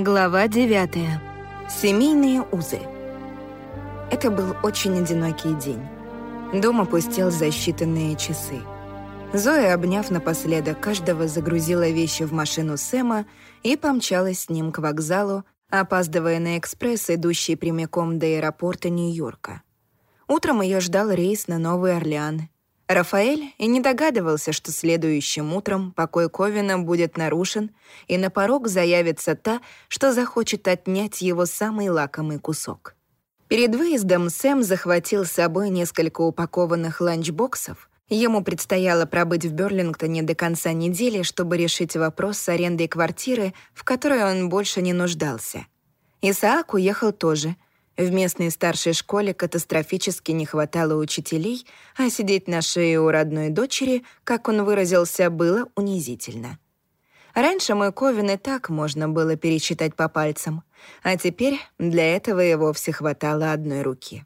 Глава 9. Семейные узы. Это был очень одинокий день. Дом опустел за считанные часы. Зоя, обняв напоследок каждого, загрузила вещи в машину Сэма и помчалась с ним к вокзалу, опаздывая на экспресс, идущий прямиком до аэропорта Нью-Йорка. Утром ее ждал рейс на Новый Орлеан, Рафаэль и не догадывался, что следующим утром покой Ковина будет нарушен, и на порог заявится та, что захочет отнять его самый лакомый кусок. Перед выездом Сэм захватил с собой несколько упакованных ланчбоксов. Ему предстояло пробыть в Берлингтоне до конца недели, чтобы решить вопрос с арендой квартиры, в которой он больше не нуждался. Исаак уехал тоже — в местной старшей школе катастрофически не хватало учителей, а сидеть на шее у родной дочери, как он выразился, было унизительно. Раньше мой Ковен и так можно было пересчитать по пальцам, а теперь для этого и вовсе хватало одной руки.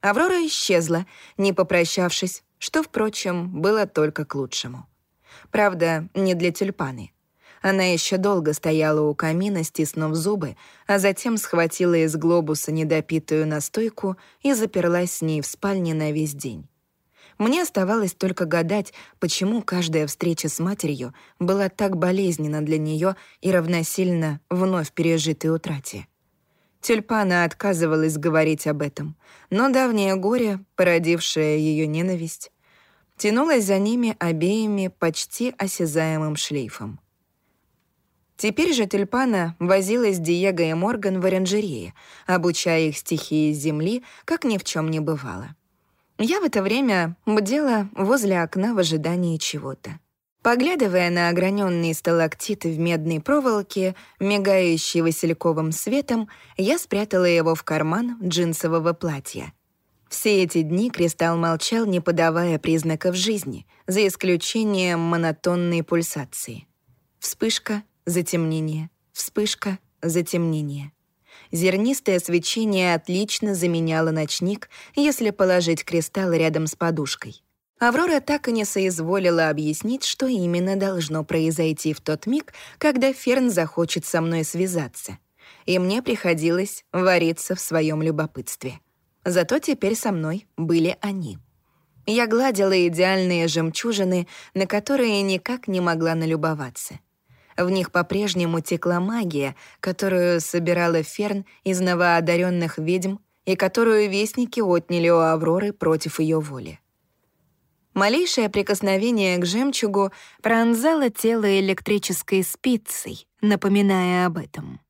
Аврора исчезла, не попрощавшись, что, впрочем, было только к лучшему. Правда, не для тюльпаны. Она еще долго стояла у камина, стиснув зубы, а затем схватила из глобуса недопитую настойку и заперлась с ней в спальне на весь день. Мне оставалось только гадать, почему каждая встреча с матерью была так болезненна для нее и равносильно вновь пережитой утрате. Тюльпана отказывалась говорить об этом, но давнее горе, породившее ее ненависть, тянулось за ними обеими почти осязаемым шлейфом. Теперь же тюльпана возилась Диего и Морган в оранжерее, обучая их стихии земли, как ни в чем не бывало. Я в это время бдела возле окна в ожидании чего-то. Поглядывая на ограненные сталактиты в медной проволоке, мигающие васильковым светом, я спрятала его в карман джинсового платья. Все эти дни Кристалл молчал, не подавая признаков жизни, за исключением монотонной пульсации. Вспышка, затемнение, вспышка, затемнение. Зернистое свечение отлично заменяло ночник, если положить кристалл рядом с подушкой. Аврора так и не соизволила объяснить, что именно должно произойти в тот миг, когда Ферн захочет со мной связаться. И мне приходилось вариться в своем любопытстве. Зато теперь со мной были они. Я гладила идеальные жемчужины, на которые никак не могла налюбоваться. В них по-прежнему текла магия, которую собирала Ферн из новоодаренных ведьм и которую вестники отняли у Авроры против ее воли. Малейшее прикосновение к жемчугу пронзало тело электрической спицей, напоминая об этом.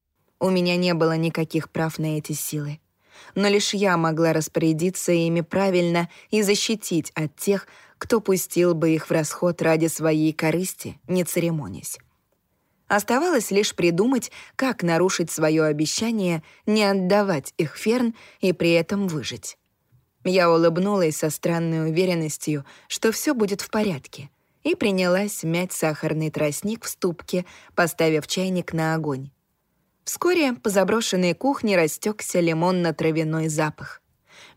У меня не было никаких прав на эти силы. Но лишь я могла распорядиться ими правильно и защитить от тех, кто пустил бы их в расход ради своей корысти, не церемонясь. Оставалось лишь придумать, как нарушить свое обещание не отдавать их Ферн и при этом выжить. Я улыбнулась со странной уверенностью, что все будет в порядке, и принялась мять сахарный тростник в ступке, поставив чайник на огонь. Вскоре по заброшенной кухне растекся лимонно-травяной запах.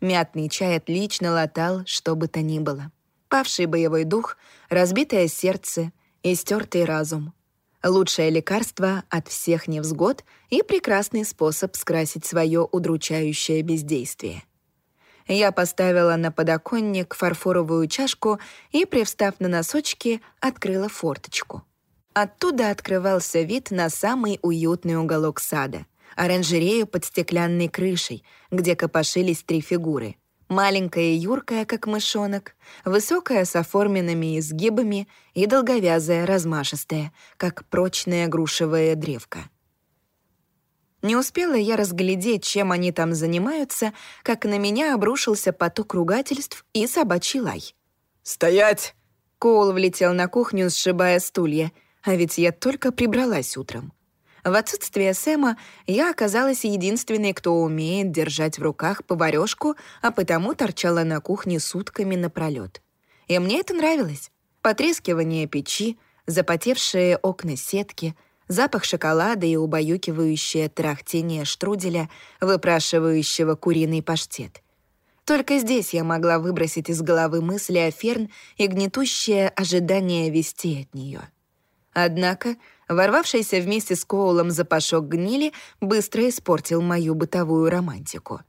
Мятный чай отлично латал, что бы то ни было. Павший боевой дух, разбитое сердце, истертый разум — Лучшее лекарство от всех невзгод и прекрасный способ скрасить свое удручающее бездействие. Я поставила на подоконник фарфоровую чашку и, привстав на носочки, открыла форточку. Оттуда открывался вид на самый уютный уголок сада — оранжерею под стеклянной крышей, где копошились три фигуры — Маленькая и юркая, как мышонок, высокая с оформленными изгибами и долговязая, размашистая, как прочная грушевая древка. Не успела я разглядеть, чем они там занимаются, как на меня обрушился поток ругательств и собачий лай. «Стоять!» Коул влетел на кухню, сшибая стулья, а ведь я только прибралась утром. В отсутствие Сэма я оказалась единственной, кто умеет держать в руках поварёшку, а потому торчала на кухне сутками напролёт. И мне это нравилось. Потрескивание печи, запотевшие окна сетки, запах шоколада и убаюкивающее трахтение штруделя, выпрашивающего куриный паштет. Только здесь я могла выбросить из головы мысли о Ферн и гнетущее ожидание вести от неё. Однако ворвавшийся вместе с Коулом запашок гнили быстро испортил мою бытовую романтику.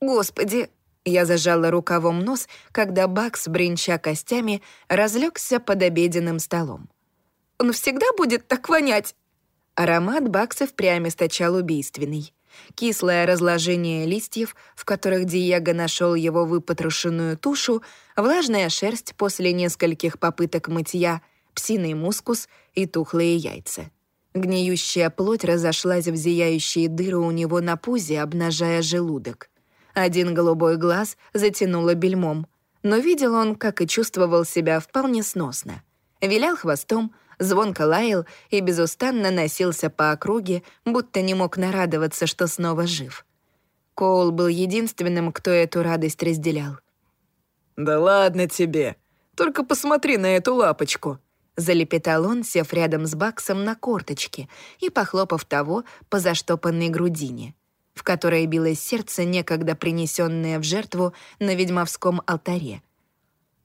«Господи!» Я зажала рукавом нос, когда Бакс, бренча костями, разлегся под обеденным столом. «Он всегда будет так вонять?» Аромат Бакса впрямь источал убийственный. Кислое разложение листьев, в которых Диего нашел его выпотрошенную тушу, влажная шерсть после нескольких попыток мытья, псиный мускус и тухлые яйца. Гниющая плоть разошлась в зияющие дыры у него на пузе, обнажая желудок. Один голубой глаз затянуло бельмом, но видел он, как и чувствовал себя вполне сносно. Вилял хвостом, звонко лаял и безустанно носился по округе, будто не мог нарадоваться, что снова жив. Коул был единственным, кто эту радость разделял. «Да ладно тебе! Только посмотри на эту лапочку!» Залепетал он, сев рядом с Баксом на корточке и похлопав того по заштопанной грудине, в которой билось сердце, некогда принесенное в жертву на ведьмовском алтаре.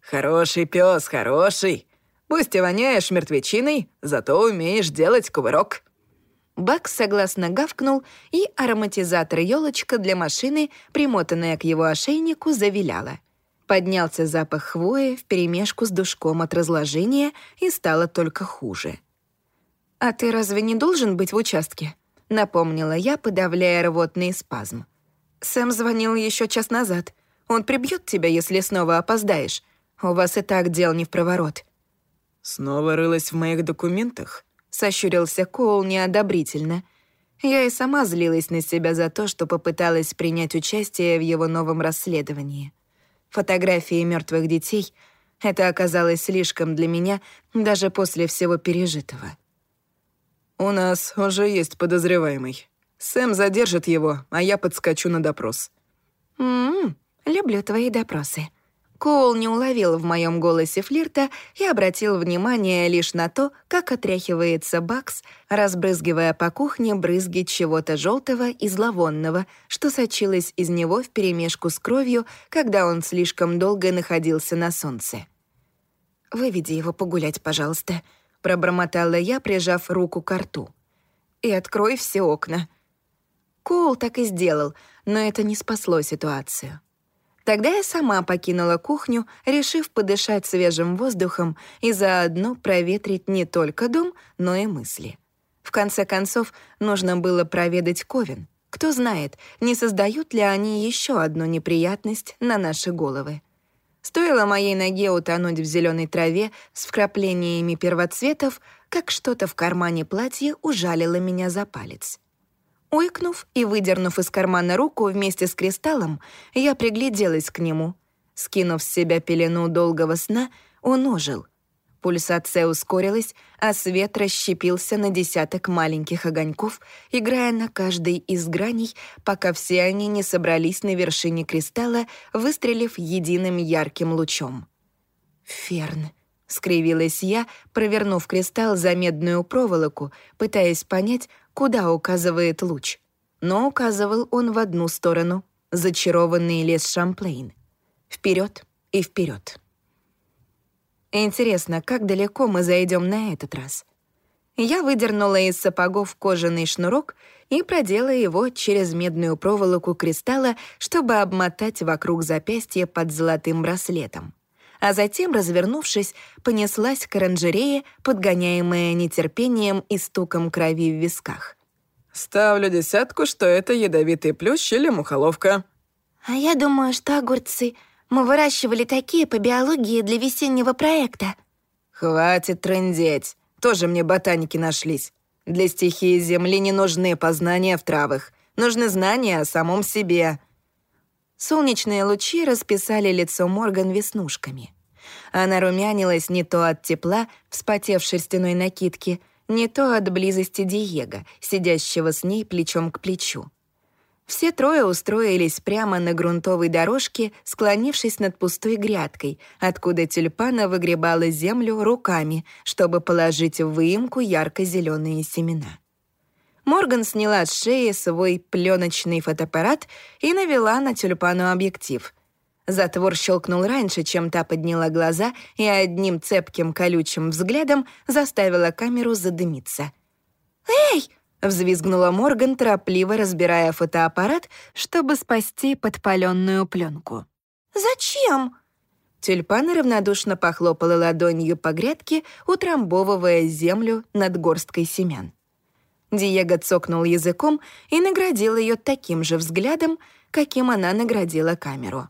«Хороший пес, хороший! Пусть и воняешь мертвечиной, зато умеешь делать кувырок». Бакс согласно гавкнул, и ароматизатор елочка для машины, примотанная к его ошейнику, завиляла. Поднялся запах хвои вперемешку с душком от разложения, и стало только хуже. «А ты разве не должен быть в участке?» — напомнила я, подавляя рвотный спазм. «Сэм звонил еще час назад. Он прибьет тебя, если снова опоздаешь. У вас и так дел не в проворот». «Снова рылась в моих документах?» — сощурился Коул неодобрительно. Я и сама злилась на себя за то, что попыталась принять участие в его новом расследовании. Фотографии мертвых детей — это оказалось слишком для меня даже после всего пережитого. «У нас уже есть подозреваемый. Сэм задержит его, а я подскочу на допрос». «М-м, люблю твои допросы», Коул не уловил в моем голосе флирта и обратил внимание лишь на то, как отряхивается Бакс, разбрызгивая по кухне брызги чего-то желтого и зловонного, что сочилось из него вперемешку с кровью, когда он слишком долго находился на солнце. «Выведи его погулять, пожалуйста», — пробормотала я, прижав руку к рту. «И открой все окна». Коул так и сделал, но это не спасло ситуацию. Тогда я сама покинула кухню, решив подышать свежим воздухом и заодно проветрить не только дом, но и мысли. В конце концов, нужно было проведать Ковен. Кто знает, не создают ли они еще одну неприятность на наши головы. Стоило моей ноге утонуть в зеленой траве с вкраплениями первоцветов, как что-то в кармане платья ужалило меня за палец. Ойкнув и выдернув из кармана руку вместе с кристаллом, я пригляделась к нему. Скинув с себя пелену долгого сна, он ожил. Пульсация ускорилась, а свет расщепился на десяток маленьких огоньков, играя на каждой из граней, пока все они не собрались на вершине кристалла, выстрелив единым ярким лучом. «Ферн», — скривилась я, провернув кристалл за медную проволоку, пытаясь понять, куда указывает луч. Но указывал он в одну сторону — зачарованный лес Шамплейн. Вперед и вперед. Интересно, как далеко мы зайдем на этот раз? Я выдернула из сапогов кожаный шнурок и продела его через медную проволоку кристалла, чтобы обмотать вокруг запястья под золотым браслетом а затем, развернувшись, понеслась к оранжерее, подгоняемая нетерпением и стуком крови в висках. «Ставлю десятку, что это ядовитый плющ или мухоловка». «А я думаю, что огурцы. Мы выращивали такие по биологии для весеннего проекта». «Хватит трындеть. Тоже мне ботаники нашлись. Для стихии Земли не нужны познания в травах. Нужны знания о самом себе». Солнечные лучи расписали лицо Морган веснушками. Она румянилась не то от тепла, вспотев шерстяной накидки, не то от близости Диего, сидящего с ней плечом к плечу. Все трое устроились прямо на грунтовой дорожке, склонившись над пустой грядкой, откуда тюльпана выгребала землю руками, чтобы положить в выемку ярко-зеленые семена. Морган сняла с шеи свой пленочный фотоаппарат и навела на тюльпану объектив — Затвор щелкнул раньше, чем та подняла глаза и одним цепким колючим взглядом заставила камеру задымиться. «Эй!» — взвизгнула Морган, торопливо разбирая фотоаппарат, чтобы спасти подпаленную пленку. «Зачем?» Тюльпан равнодушно похлопала ладонью по грядке, утрамбовывая землю над горсткой семян. Диего цокнул языком и наградил ее таким же взглядом, каким она наградила камеру.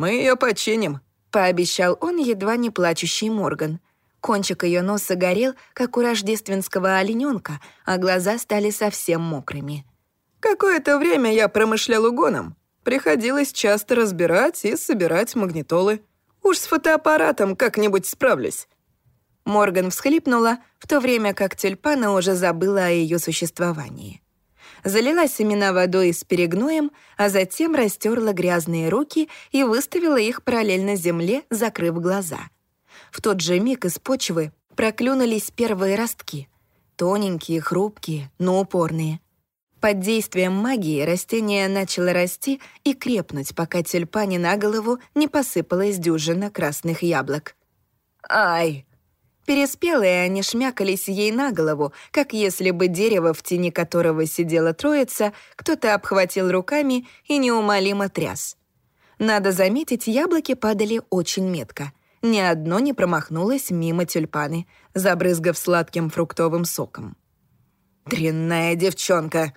«Мы ее починим», — пообещал он едва не плачущий Морган. Кончик ее носа горел, как у рождественского олененка, а глаза стали совсем мокрыми. «Какое-то время я промышлял угоном. Приходилось часто разбирать и собирать магнитолы. Уж с фотоаппаратом как-нибудь справлюсь». Морган всхлипнула, в то время как тюльпана уже забыла о ее существовании. Залила семена водой с перегноем, а затем растерла грязные руки и выставила их параллельно земле, закрыв глаза. В тот же миг из почвы проклюнулись первые ростки. Тоненькие, хрупкие, но упорные. Под действием магии растение начало расти и крепнуть, пока тюльпане на голову не посыпалась дюжина красных яблок. «Ай!» Переспелые они шмякались ей на голову, как если бы дерево, в тени которого сидела троица, кто-то обхватил руками и неумолимо тряс. Надо заметить, яблоки падали очень метко. Ни одно не промахнулось мимо тюльпаны, забрызгав сладким фруктовым соком. «Дрянная девчонка!»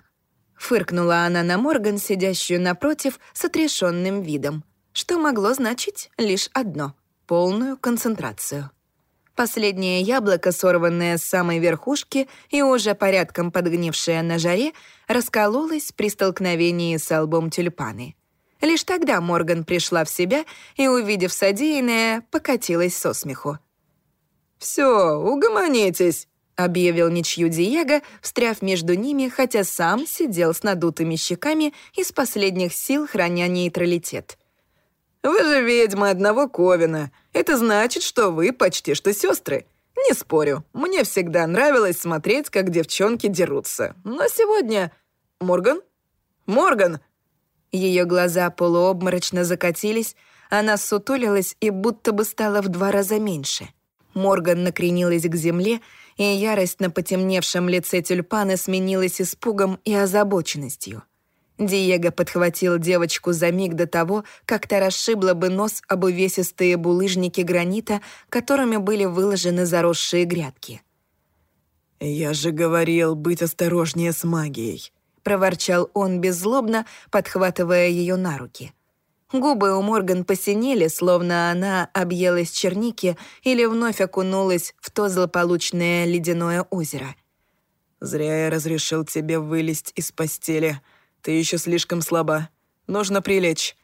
Фыркнула она на Морган, сидящую напротив, с отрешенным видом, что могло значить лишь одно — полную концентрацию. Последнее яблоко, сорванное с самой верхушки и уже порядком подгнившее на жаре, раскололось при столкновении с лбом тюльпаны. Лишь тогда Морган пришла в себя и, увидев содеянное, покатилась со смеху. «Всё, угомонитесь», — объявил ничью Диего, встряв между ними, хотя сам сидел с надутыми щеками и с последних сил храня нейтралитет. «Вы же ведьмы одного Ковина. Это значит, что вы почти что сестры. Не спорю, мне всегда нравилось смотреть, как девчонки дерутся. Но сегодня... Морган? Морган!» Ее глаза полуобморочно закатились, она сутулилась и будто бы стала в два раза меньше. Морган накренилась к земле, и ярость на потемневшем лице тюльпана сменилась испугом и озабоченностью. Диего подхватил девочку за миг до того, как та расшибла бы нос об увесистые булыжники гранита, которыми были выложены заросшие грядки. «Я же говорил быть осторожнее с магией», — проворчал он беззлобно, подхватывая ее на руки. Губы у Морган посинели, словно она объелась черники или вновь окунулась в то злополучное ледяное озеро. «Зря я разрешил тебе вылезть из постели», ты еще слишком слаба. Нужно прилечь».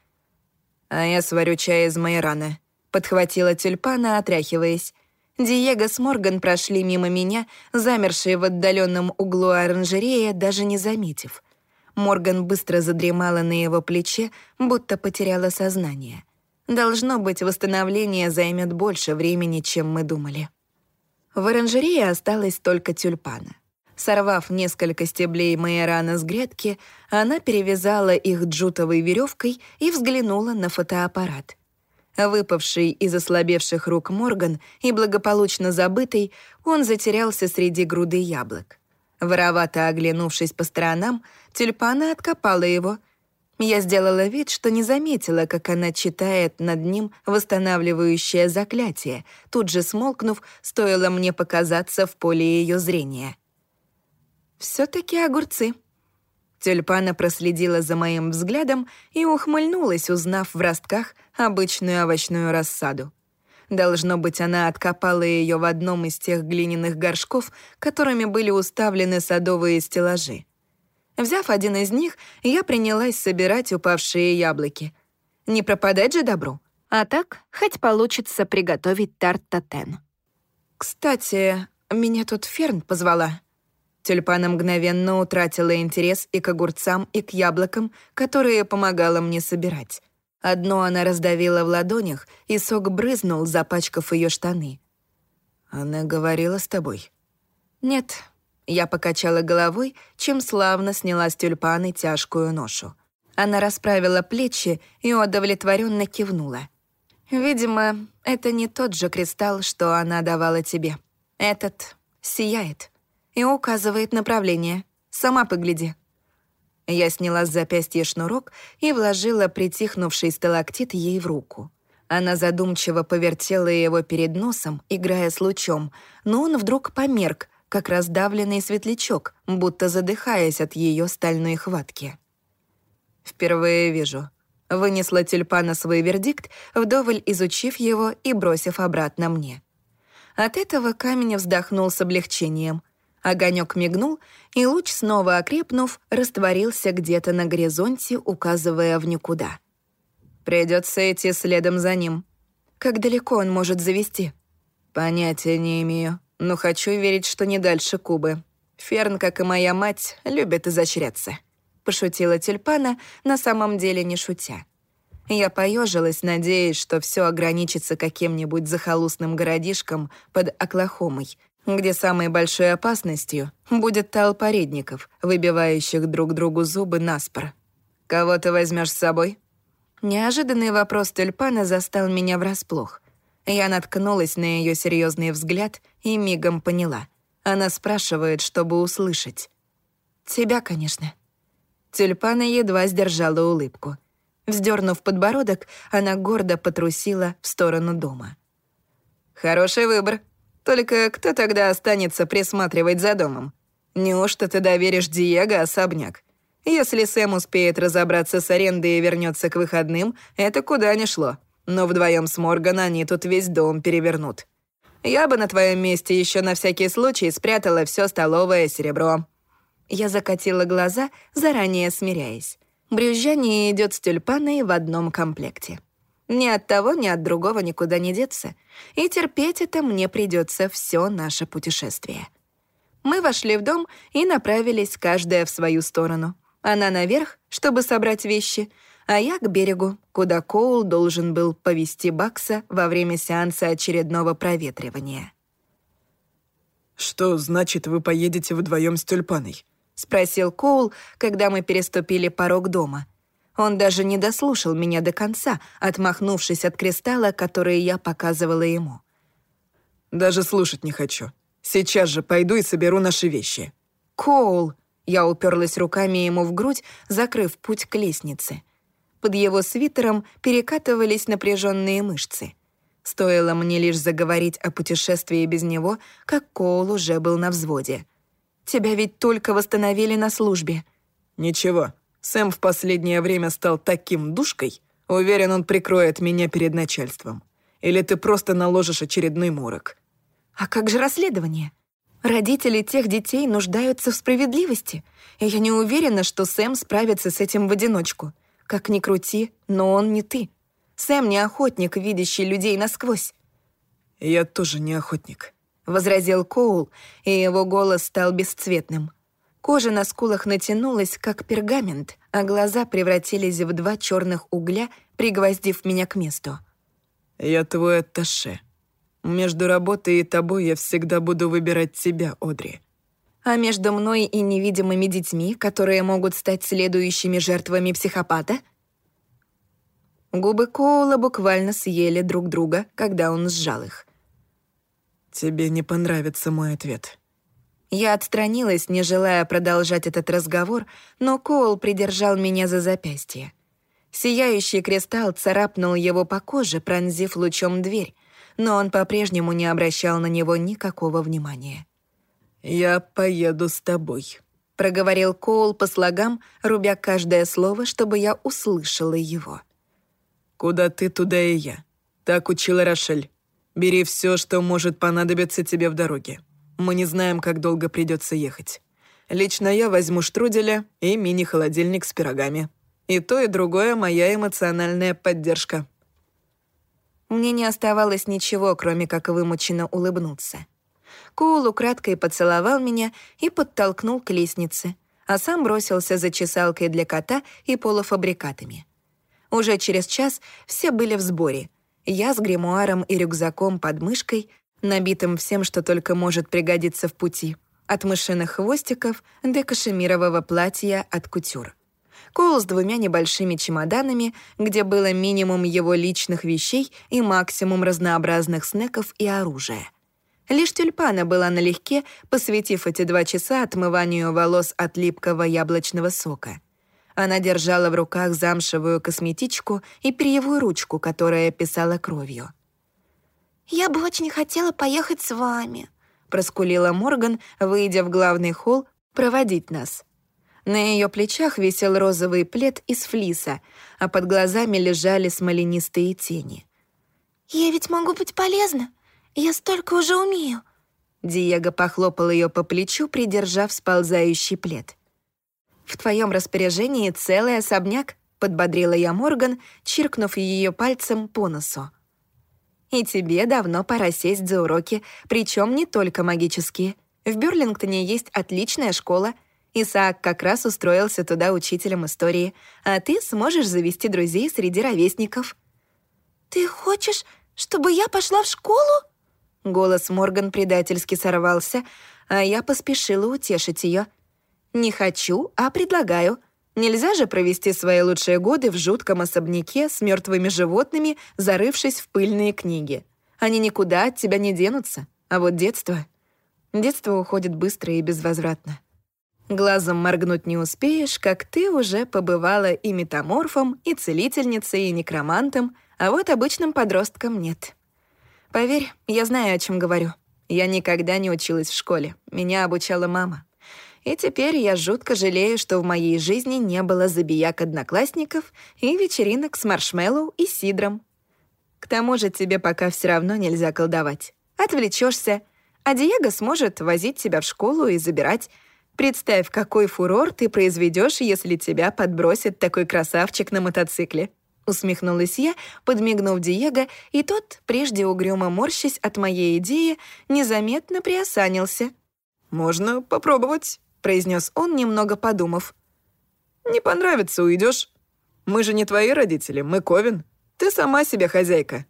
«А я сварю чай из моей раны», — подхватила тюльпана, отряхиваясь. Диего с Морган прошли мимо меня, замершие в отдаленном углу оранжерея, даже не заметив. Морган быстро задремала на его плече, будто потеряла сознание. Должно быть, восстановление займет больше времени, чем мы думали. В оранжерее осталась только тюльпана. Сорвав несколько стеблей майорана с грядки, она перевязала их джутовой веревкой и взглянула на фотоаппарат. Выпавший из ослабевших рук Морган и благополучно забытый, он затерялся среди груды яблок. Воровато оглянувшись по сторонам, тюльпана откопала его. Я сделала вид, что не заметила, как она читает над ним восстанавливающее заклятие, тут же смолкнув, стоило мне показаться в поле ее зрения все таки огурцы». Тюльпана проследила за моим взглядом и ухмыльнулась, узнав в ростках обычную овощную рассаду. Должно быть, она откопала ее в одном из тех глиняных горшков, которыми были уставлены садовые стеллажи. Взяв один из них, я принялась собирать упавшие яблоки. Не пропадать же добру. А так, хоть получится приготовить тарт-татен. «Кстати, меня тут Ферн позвала», Тюльпана мгновенно утратила интерес и к огурцам, и к яблокам, которые помогала мне собирать. Одно она раздавила в ладонях, и сок брызнул, запачкав ее штаны. «Она говорила с тобой?» «Нет». Я покачала головой, чем славно сняла с тюльпаны тяжкую ношу. Она расправила плечи и удовлетворенно кивнула. «Видимо, это не тот же кристалл, что она давала тебе. Этот сияет и указывает направление. Сама погляди». Я сняла с запястья шнурок и вложила притихнувший сталактит ей в руку. Она задумчиво повертела его перед носом, играя с лучом, но он вдруг померк, как раздавленный светлячок, будто задыхаясь от ее стальной хватки. «Впервые вижу». Вынесла тюльпана свой вердикт, вдоволь изучив его и бросив обратно мне. От этого камень вздохнул с облегчением. Огонек мигнул, и луч, снова окрепнув, растворился где-то на горизонте, указывая в никуда. Придется идти следом за ним. Как далеко он может завести? Понятия не имею, но хочу верить, что не дальше Кубы. Ферн, как и моя мать, любит изощряться. — пошутила тюльпана, на самом деле не шутя. Я поежилась, надеясь, что все ограничится каким-нибудь захолустным городишком под Оклахомой, где самой большой опасностью будет толпа редников, выбивающих друг другу зубы наспор. «Кого ты возьмешь с собой?» Неожиданный вопрос тюльпана застал меня врасплох. Я наткнулась на ее серьезный взгляд и мигом поняла. Она спрашивает, чтобы услышать. «Тебя, конечно». Тюльпана едва сдержала улыбку. Вздернув подбородок, она гордо потрусила в сторону дома. «Хороший выбор. Только кто тогда останется присматривать за домом? Неужто ты доверишь Диего особняк? Если Сэм успеет разобраться с арендой и вернется к выходным, это куда ни шло. Но вдвоем с Морган они тут весь дом перевернут. Я бы на твоем месте еще на всякий случай спрятала все столовое серебро. Я закатила глаза, заранее смиряясь. Брюзжание идет с тюльпаной в одном комплекте. Ни от того, ни от другого никуда не деться. И терпеть это мне придется все наше путешествие. Мы вошли в дом и направились каждая в свою сторону. Она наверх, чтобы собрать вещи, а я к берегу, куда Коул должен был повести Бакса во время сеанса очередного проветривания. «Что значит, вы поедете вдвоем с тюльпаной?» — спросил Коул, когда мы переступили порог дома. Он даже не дослушал меня до конца, отмахнувшись от кристалла, который я показывала ему. «Даже слушать не хочу. Сейчас же пойду и соберу наши вещи». «Коул!» — я уперлась руками ему в грудь, закрыв путь к лестнице. Под его свитером перекатывались напряженные мышцы. Стоило мне лишь заговорить о путешествии без него, как Коул уже был на взводе. Тебя ведь только восстановили на службе». «Ничего, Сэм в последнее время стал таким душкой. Уверен, он прикроет меня перед начальством. Или ты просто наложишь очередной морок». «А как же расследование? Родители тех детей нуждаются в справедливости, и я не уверена, что Сэм справится с этим в одиночку. Как ни крути, но он не ты. Сэм не охотник, видящий людей насквозь». «Я тоже не охотник», возразил Коул, и его голос стал бесцветным. Кожа на скулах натянулась, как пергамент, а глаза превратились в два черных угля, пригвоздив меня к месту. «Я твой атташе. Между работой и тобой я всегда буду выбирать тебя, Одри». «А между мной и невидимыми детьми, которые могут стать следующими жертвами психопата?» Губы Коула буквально съели друг друга, когда он сжал их. «Тебе не понравится мой ответ». Я отстранилась, не желая продолжать этот разговор, но Коул придержал меня за запястье. Сияющий кристалл царапнул его по коже, пронзив лучом дверь, но он по-прежнему не обращал на него никакого внимания. «Я поеду с тобой», — проговорил Коул по слогам, рубя каждое слово, чтобы я услышала его. «Куда ты, туда и я. Так учила Рошель. Бери все, что может понадобиться тебе в дороге. Мы не знаем, как долго придется ехать. Лично я возьму штруделя и мини-холодильник с пирогами. И то, и другое — моя эмоциональная поддержка». Мне не оставалось ничего, кроме как вымученно улыбнуться. Коул украдкой поцеловал меня и подтолкнул к лестнице, а сам бросился за чесалкой для кота и полуфабрикатами. Уже через час все были в сборе — я с гримуаром и рюкзаком под мышкой, набитым всем, что только может пригодиться в пути, от мышиных хвостиков до кашемирового платья от кутюр. Коул с двумя небольшими чемоданами, где было минимум его личных вещей и максимум разнообразных снеков и оружия. Лишь тюльпана была налегке, посвятив эти два часа отмыванию волос от липкого яблочного сока. Она держала в руках замшевую косметичку и перьевую ручку, которая писала кровью. «Я бы очень хотела поехать с вами», — проскулила Морган, выйдя в главный холл проводить нас. На ее плечах висел розовый плед из флиса, а под глазами лежали смоленистые тени. «Я ведь могу быть полезна. Я столько уже умею». Диего похлопал ее по плечу, придержав сползающий плед. «В твоем распоряжении целый особняк», — подбодрила я Морган, чиркнув ее пальцем по носу. «И тебе давно пора сесть за уроки, причем не только магические. В Бюрлингтоне есть отличная школа — Исаак как раз устроился туда учителем истории, а ты сможешь завести друзей среди ровесников». «Ты хочешь, чтобы я пошла в школу?» Голос Морган предательски сорвался, а я поспешила утешить ее. «Не хочу, а предлагаю. Нельзя же провести свои лучшие годы в жутком особняке с мертвыми животными, зарывшись в пыльные книги. Они никуда от тебя не денутся. А вот детство... Детство уходит быстро и безвозвратно». Глазом моргнуть не успеешь, как ты уже побывала и метаморфом, и целительницей, и некромантом, а вот обычным подростком нет. Поверь, я знаю, о чем говорю. Я никогда не училась в школе. Меня обучала мама. И теперь я жутко жалею, что в моей жизни не было забияк-одноклассников и вечеринок с маршмеллоу и сидром. К тому же тебе пока все равно нельзя колдовать. Отвлечешься, а Диего сможет возить тебя в школу и забирать, Представь, какой фурор ты произведешь, если тебя подбросит такой красавчик на мотоцикле. Усмехнулась я, подмигнув Диего, и тот, прежде угрюмо морщась от моей идеи, незаметно приосанился. «Можно попробовать», — произнес он, немного подумав. «Не понравится, уйдешь. Мы же не твои родители, мы Ковен. Ты сама себе хозяйка».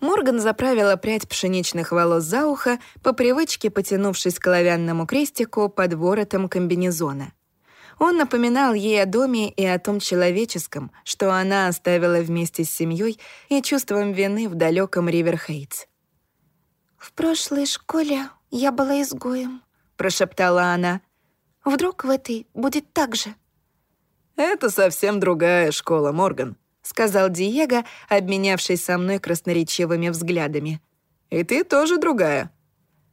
Морган заправила прядь пшеничных волос за ухо, по привычке потянувшись к оловянному крестику под воротом комбинезона. Он напоминал ей о доме и о том человеческом, что она оставила вместе с семьей и чувством вины в далеком Риверхейтс. «В прошлой школе я была изгоем», — прошептала она. «Вдруг в этой будет так же?» «Это совсем другая школа, Морган», — сказал Диего, обменявшись со мной красноречивыми взглядами. «И ты тоже другая».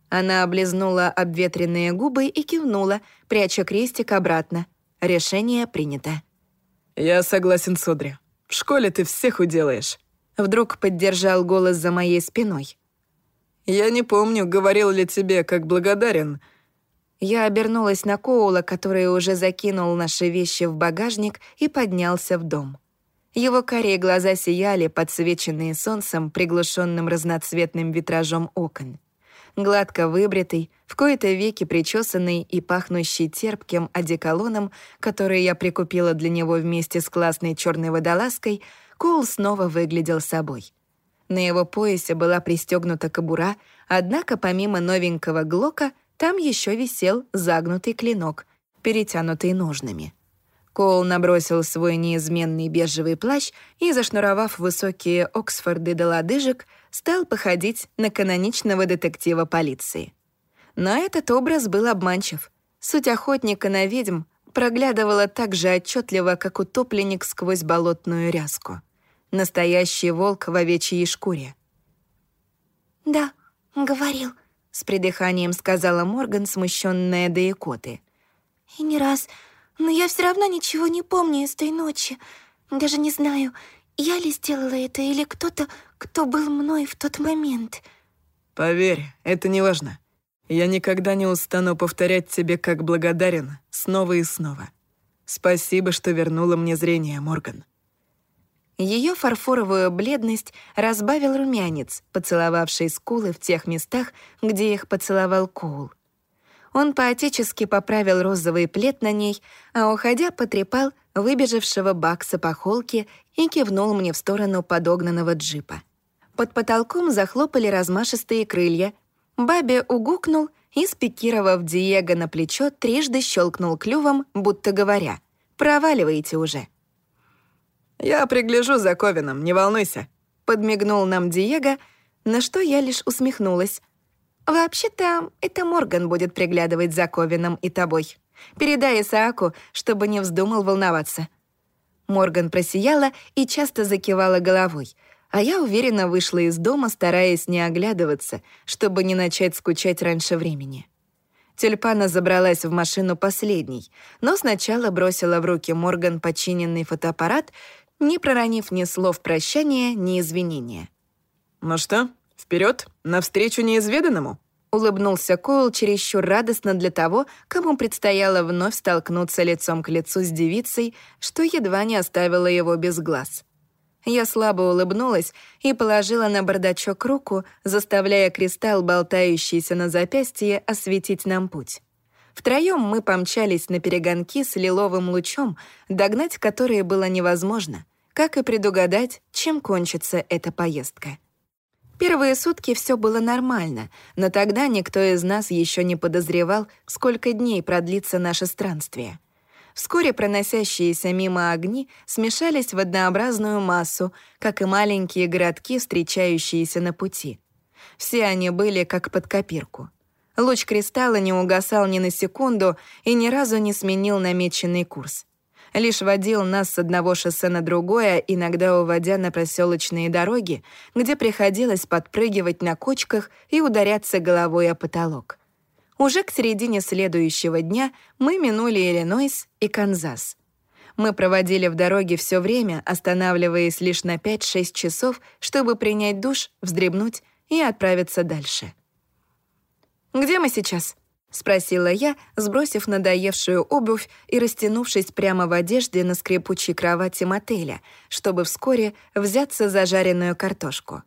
Она облизнула обветренные губы и кивнула, пряча крестик обратно. Решение принято. «Я согласен с Одри. В школе ты всех уделаешь». Вдруг поддержал голос за моей спиной. «Я не помню, говорил ли тебе, как благодарен». Я обернулась на Коула, который уже закинул наши вещи в багажник и поднялся в дом. Его карие глаза сияли, подсвеченные солнцем, приглушенным разноцветным витражом окон. Гладко выбритый, в кои-то веки причесанный и пахнущий терпким одеколоном, который я прикупила для него вместе с классной черной водолазкой, Коул снова выглядел собой. На его поясе была пристегнута кобура, однако помимо новенького глока там еще висел загнутый клинок, перетянутый ножными. Коул набросил свой неизменный бежевый плащ и, зашнуровав высокие Оксфорды до лодыжек, стал походить на каноничного детектива полиции. Но этот образ был обманчив. Суть охотника на ведьм проглядывала так же отчетливо, как утопленник сквозь болотную ряску. Настоящий волк в овечьей шкуре. «Да, говорил», — с придыханием сказала Морган, смущенная до икоты. «И не раз но я все равно ничего не помню из той ночи. Даже не знаю, я ли сделала это или кто-то, кто был мной в тот момент. Поверь, это не важно. Я никогда не устану повторять тебе, как благодарен, снова и снова. Спасибо, что вернула мне зрение, Морган. Ее фарфоровую бледность разбавил румянец, поцеловавший скулы в тех местах, где их поцеловал Коул. Он поотечески поправил розовый плед на ней, а, уходя, потрепал выбежавшего Бакса по холке и кивнул мне в сторону подогнанного джипа. Под потолком захлопали размашистые крылья. Бабе угукнул и, спикировав Диего на плечо, трижды щелкнул клювом, будто говоря Проваливайте уже». «Я пригляжу за Ковином, не волнуйся», — подмигнул нам Диего, на что я лишь усмехнулась. «Вообще-то, это Морган будет приглядывать за Ковином и тобой. Передай Исааку, чтобы не вздумал волноваться». Морган просияла и часто закивала головой, а я уверенно вышла из дома, стараясь не оглядываться, чтобы не начать скучать раньше времени. Тюльпана забралась в машину последней, но сначала бросила в руки Морган починенный фотоаппарат, не проронив ни слов прощания, ни извинения. «Ну что, вперед, навстречу неизведанному?» Улыбнулся Коул чересчур радостно для того, кому предстояло вновь столкнуться лицом к лицу с девицей, что едва не оставило его без глаз. Я слабо улыбнулась и положила на бардачок руку, заставляя кристалл, болтающийся на запястье, осветить нам путь. Втроем мы помчались на перегонки с лиловым лучом, догнать которые было невозможно, как и предугадать, чем кончится эта поездка. Первые сутки все было нормально, но тогда никто из нас еще не подозревал, сколько дней продлится наше странствие. Вскоре проносящиеся мимо огни смешались в однообразную массу, как и маленькие городки, встречающиеся на пути. Все они были как под копирку. Луч кристалла не угасал ни на секунду и ни разу не сменил намеченный курс лишь водил нас с одного шоссе на другое, иногда уводя на проселочные дороги, где приходилось подпрыгивать на кочках и ударяться головой о потолок. Уже к середине следующего дня мы минули Иллинойс и Канзас. Мы проводили в дороге все время, останавливаясь лишь на 5-6 часов, чтобы принять душ, вздремнуть и отправиться дальше. «Где мы сейчас?» — спросила я, сбросив надоевшую обувь и растянувшись прямо в одежде на скрипучей кровати мотеля, чтобы вскоре взяться за жареную картошку.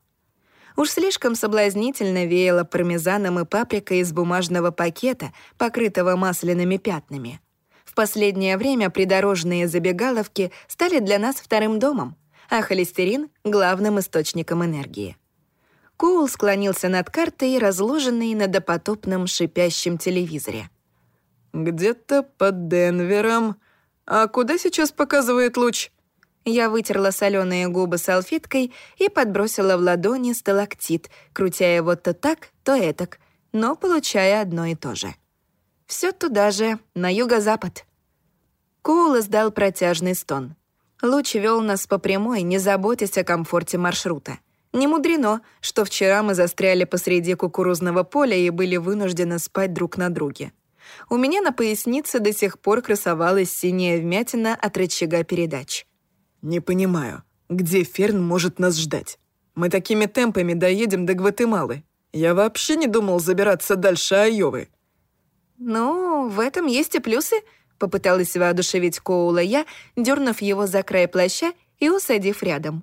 Уж слишком соблазнительно веяло пармезаном и паприкой из бумажного пакета, покрытого масляными пятнами. В последнее время придорожные забегаловки стали для нас вторым домом, а холестерин — главным источником энергии. Коул склонился над картой, разложенной на допотопном шипящем телевизоре. «Где-то под Денвером. А куда сейчас показывает луч?» Я вытерла соленые губы салфеткой и подбросила в ладони сталактит, крутя его то так, то этак, но получая одно и то же. Все туда же, на юго-запад. Коул издал протяжный стон. Луч вел нас по прямой, не заботясь о комфорте маршрута. Не мудрено, что вчера мы застряли посреди кукурузного поля и были вынуждены спать друг на друге. У меня на пояснице до сих пор красовалась синяя вмятина от рычага передач. «Не понимаю, где Ферн может нас ждать? Мы такими темпами доедем до Гватемалы. Я вообще не думал забираться дальше Айовы». «Ну, в этом есть и плюсы», — попыталась воодушевить Коула я, дернув его за край плаща и усадив рядом.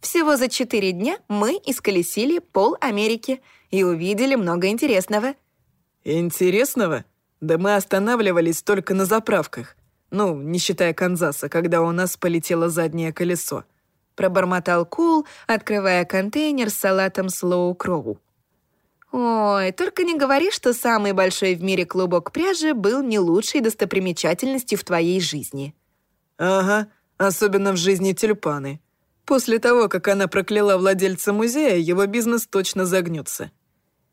Всего за четыре дня мы исколесили пол Америки и увидели много интересного. Интересного? Да мы останавливались только на заправках. Ну, не считая Канзаса, когда у нас полетело заднее колесо. Пробормотал Кул, открывая контейнер с салатом Слоу Кроу. «Ой, только не говори, что самый большой в мире клубок пряжи был не лучшей достопримечательностью в твоей жизни». «Ага, особенно в жизни тюльпаны», После того, как она прокляла владельца музея, его бизнес точно загнется.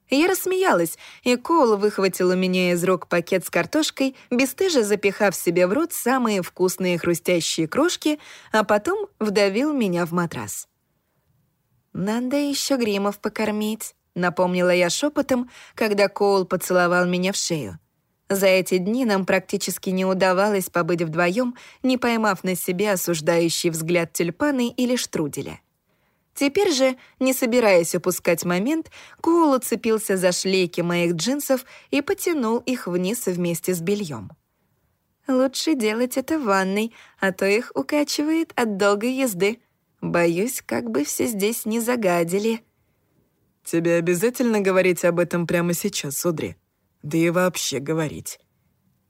Я рассмеялась, и Коул выхватил у меня из рук пакет с картошкой, бесстыже запихав себе в рот самые вкусные хрустящие крошки, а потом вдавил меня в матрас. «Надо еще гримов покормить», — напомнила я шепотом, когда Коул поцеловал меня в шею. За эти дни нам практически не удавалось побыть вдвоем, не поймав на себе осуждающий взгляд тюльпаны или штруделя. Теперь же, не собираясь упускать момент, Коул уцепился за шлейки моих джинсов и потянул их вниз вместе с бельем. Лучше делать это в ванной, а то их укачивает от долгой езды. Боюсь, как бы все здесь не загадили. «Тебе обязательно говорить об этом прямо сейчас, Удри?» Да и вообще говорить.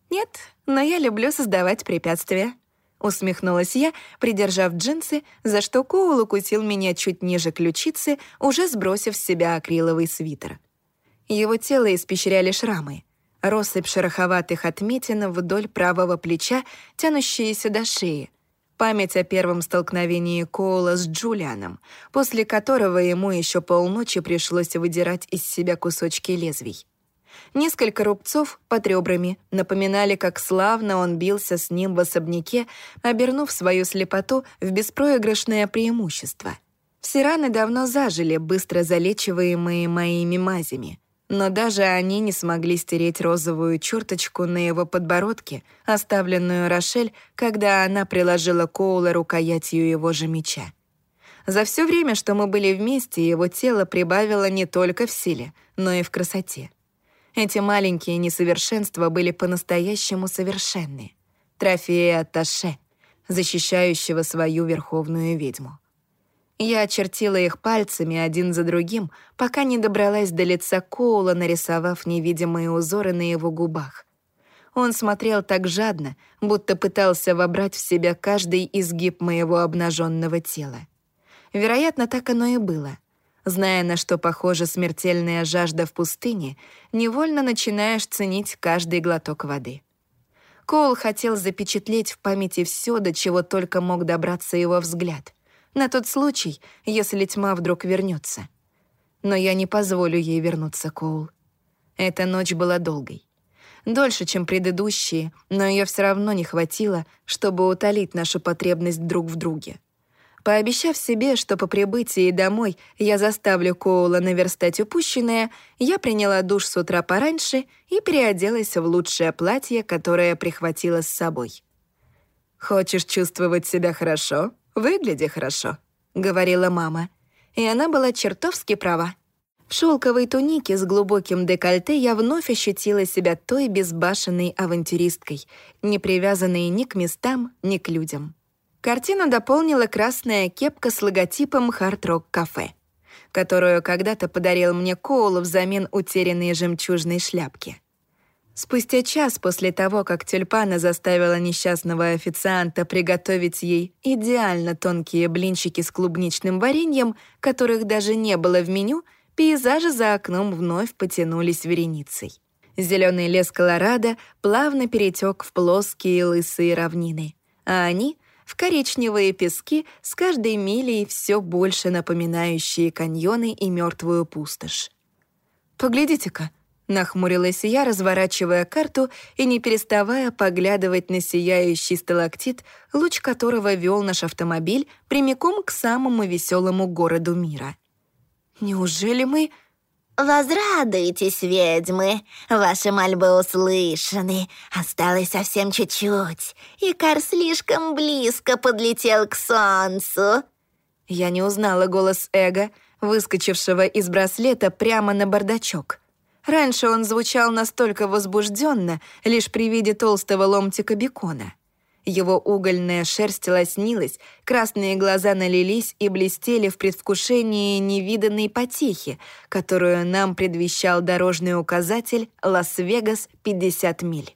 «Нет, но я люблю создавать препятствия», — усмехнулась я, придержав джинсы, за что Коул укусил меня чуть ниже ключицы, уже сбросив с себя акриловый свитер. Его тело испещряли шрамы. россыпь шероховатых отметин вдоль правого плеча, тянущиеся до шеи. Память о первом столкновении Коула с Джулианом, после которого ему еще полночи пришлось выдирать из себя кусочки лезвий. Несколько рубцов под ребрами напоминали, как славно он бился с ним в особняке, обернув свою слепоту в беспроигрышное преимущество. Все раны давно зажили, быстро залечиваемые моими мазями. Но даже они не смогли стереть розовую черточку на его подбородке, оставленную Рошель, когда она приложила Коула рукоятью его же меча. За все время, что мы были вместе, его тело прибавило не только в силе, но и в красоте. Эти маленькие несовершенства были по-настоящему совершенны. Трофеи от Таше, защищающего свою верховную ведьму. Я очертила их пальцами один за другим, пока не добралась до лица Коула, нарисовав невидимые узоры на его губах. Он смотрел так жадно, будто пытался вобрать в себя каждый изгиб моего обнаженного тела. Вероятно, так оно и было. Зная, на что похожа смертельная жажда в пустыне, невольно начинаешь ценить каждый глоток воды. Коул хотел запечатлеть в памяти все, до чего только мог добраться его взгляд на тот случай, если тьма вдруг вернется. Но я не позволю ей вернуться, Коул. Эта ночь была долгой. Дольше, чем предыдущие, но ее все равно не хватило, чтобы утолить нашу потребность друг в друге. Пообещав себе, что по прибытии домой я заставлю Коула наверстать упущенное, я приняла душ с утра пораньше и переоделась в лучшее платье, которое прихватила с собой. «Хочешь чувствовать себя хорошо? «Выгляди хорошо», — говорила мама. И она была чертовски права. В шелковой тунике с глубоким декольте я вновь ощутила себя той безбашенной авантюристкой, не привязанной ни к местам, ни к людям. Картину дополнила красная кепка с логотипом «Хард-Рок Кафе», которую когда-то подарил мне Коул взамен утерянной жемчужной шляпки. Спустя час после того, как тюльпана заставила несчастного официанта приготовить ей идеально тонкие блинчики с клубничным вареньем, которых даже не было в меню, пейзажи за окном вновь потянулись вереницей. Зеленый лес Колорадо плавно перетек в плоские лысые равнины, а они — в коричневые пески с каждой милей все больше напоминающие каньоны и мертвую пустошь. «Поглядите-ка», Нахмурилась я, разворачивая карту и не переставая поглядывать на сияющий сталактит, луч которого вел наш автомобиль прямиком к самому веселому городу мира. «Неужели мы...» «Возрадуйтесь, ведьмы! Ваши мольбы услышаны. Осталось совсем чуть-чуть. Икар слишком близко подлетел к солнцу». Я не узнала голос Эго, выскочившего из браслета прямо на бардачок — Раньше он звучал настолько возбужденно лишь при виде толстого ломтика бекона. Его угольная шерсть лоснилась, красные глаза налились и блестели в предвкушении невиданной потехи, которую нам предвещал дорожный указатель «Лас-Вегас 50 миль».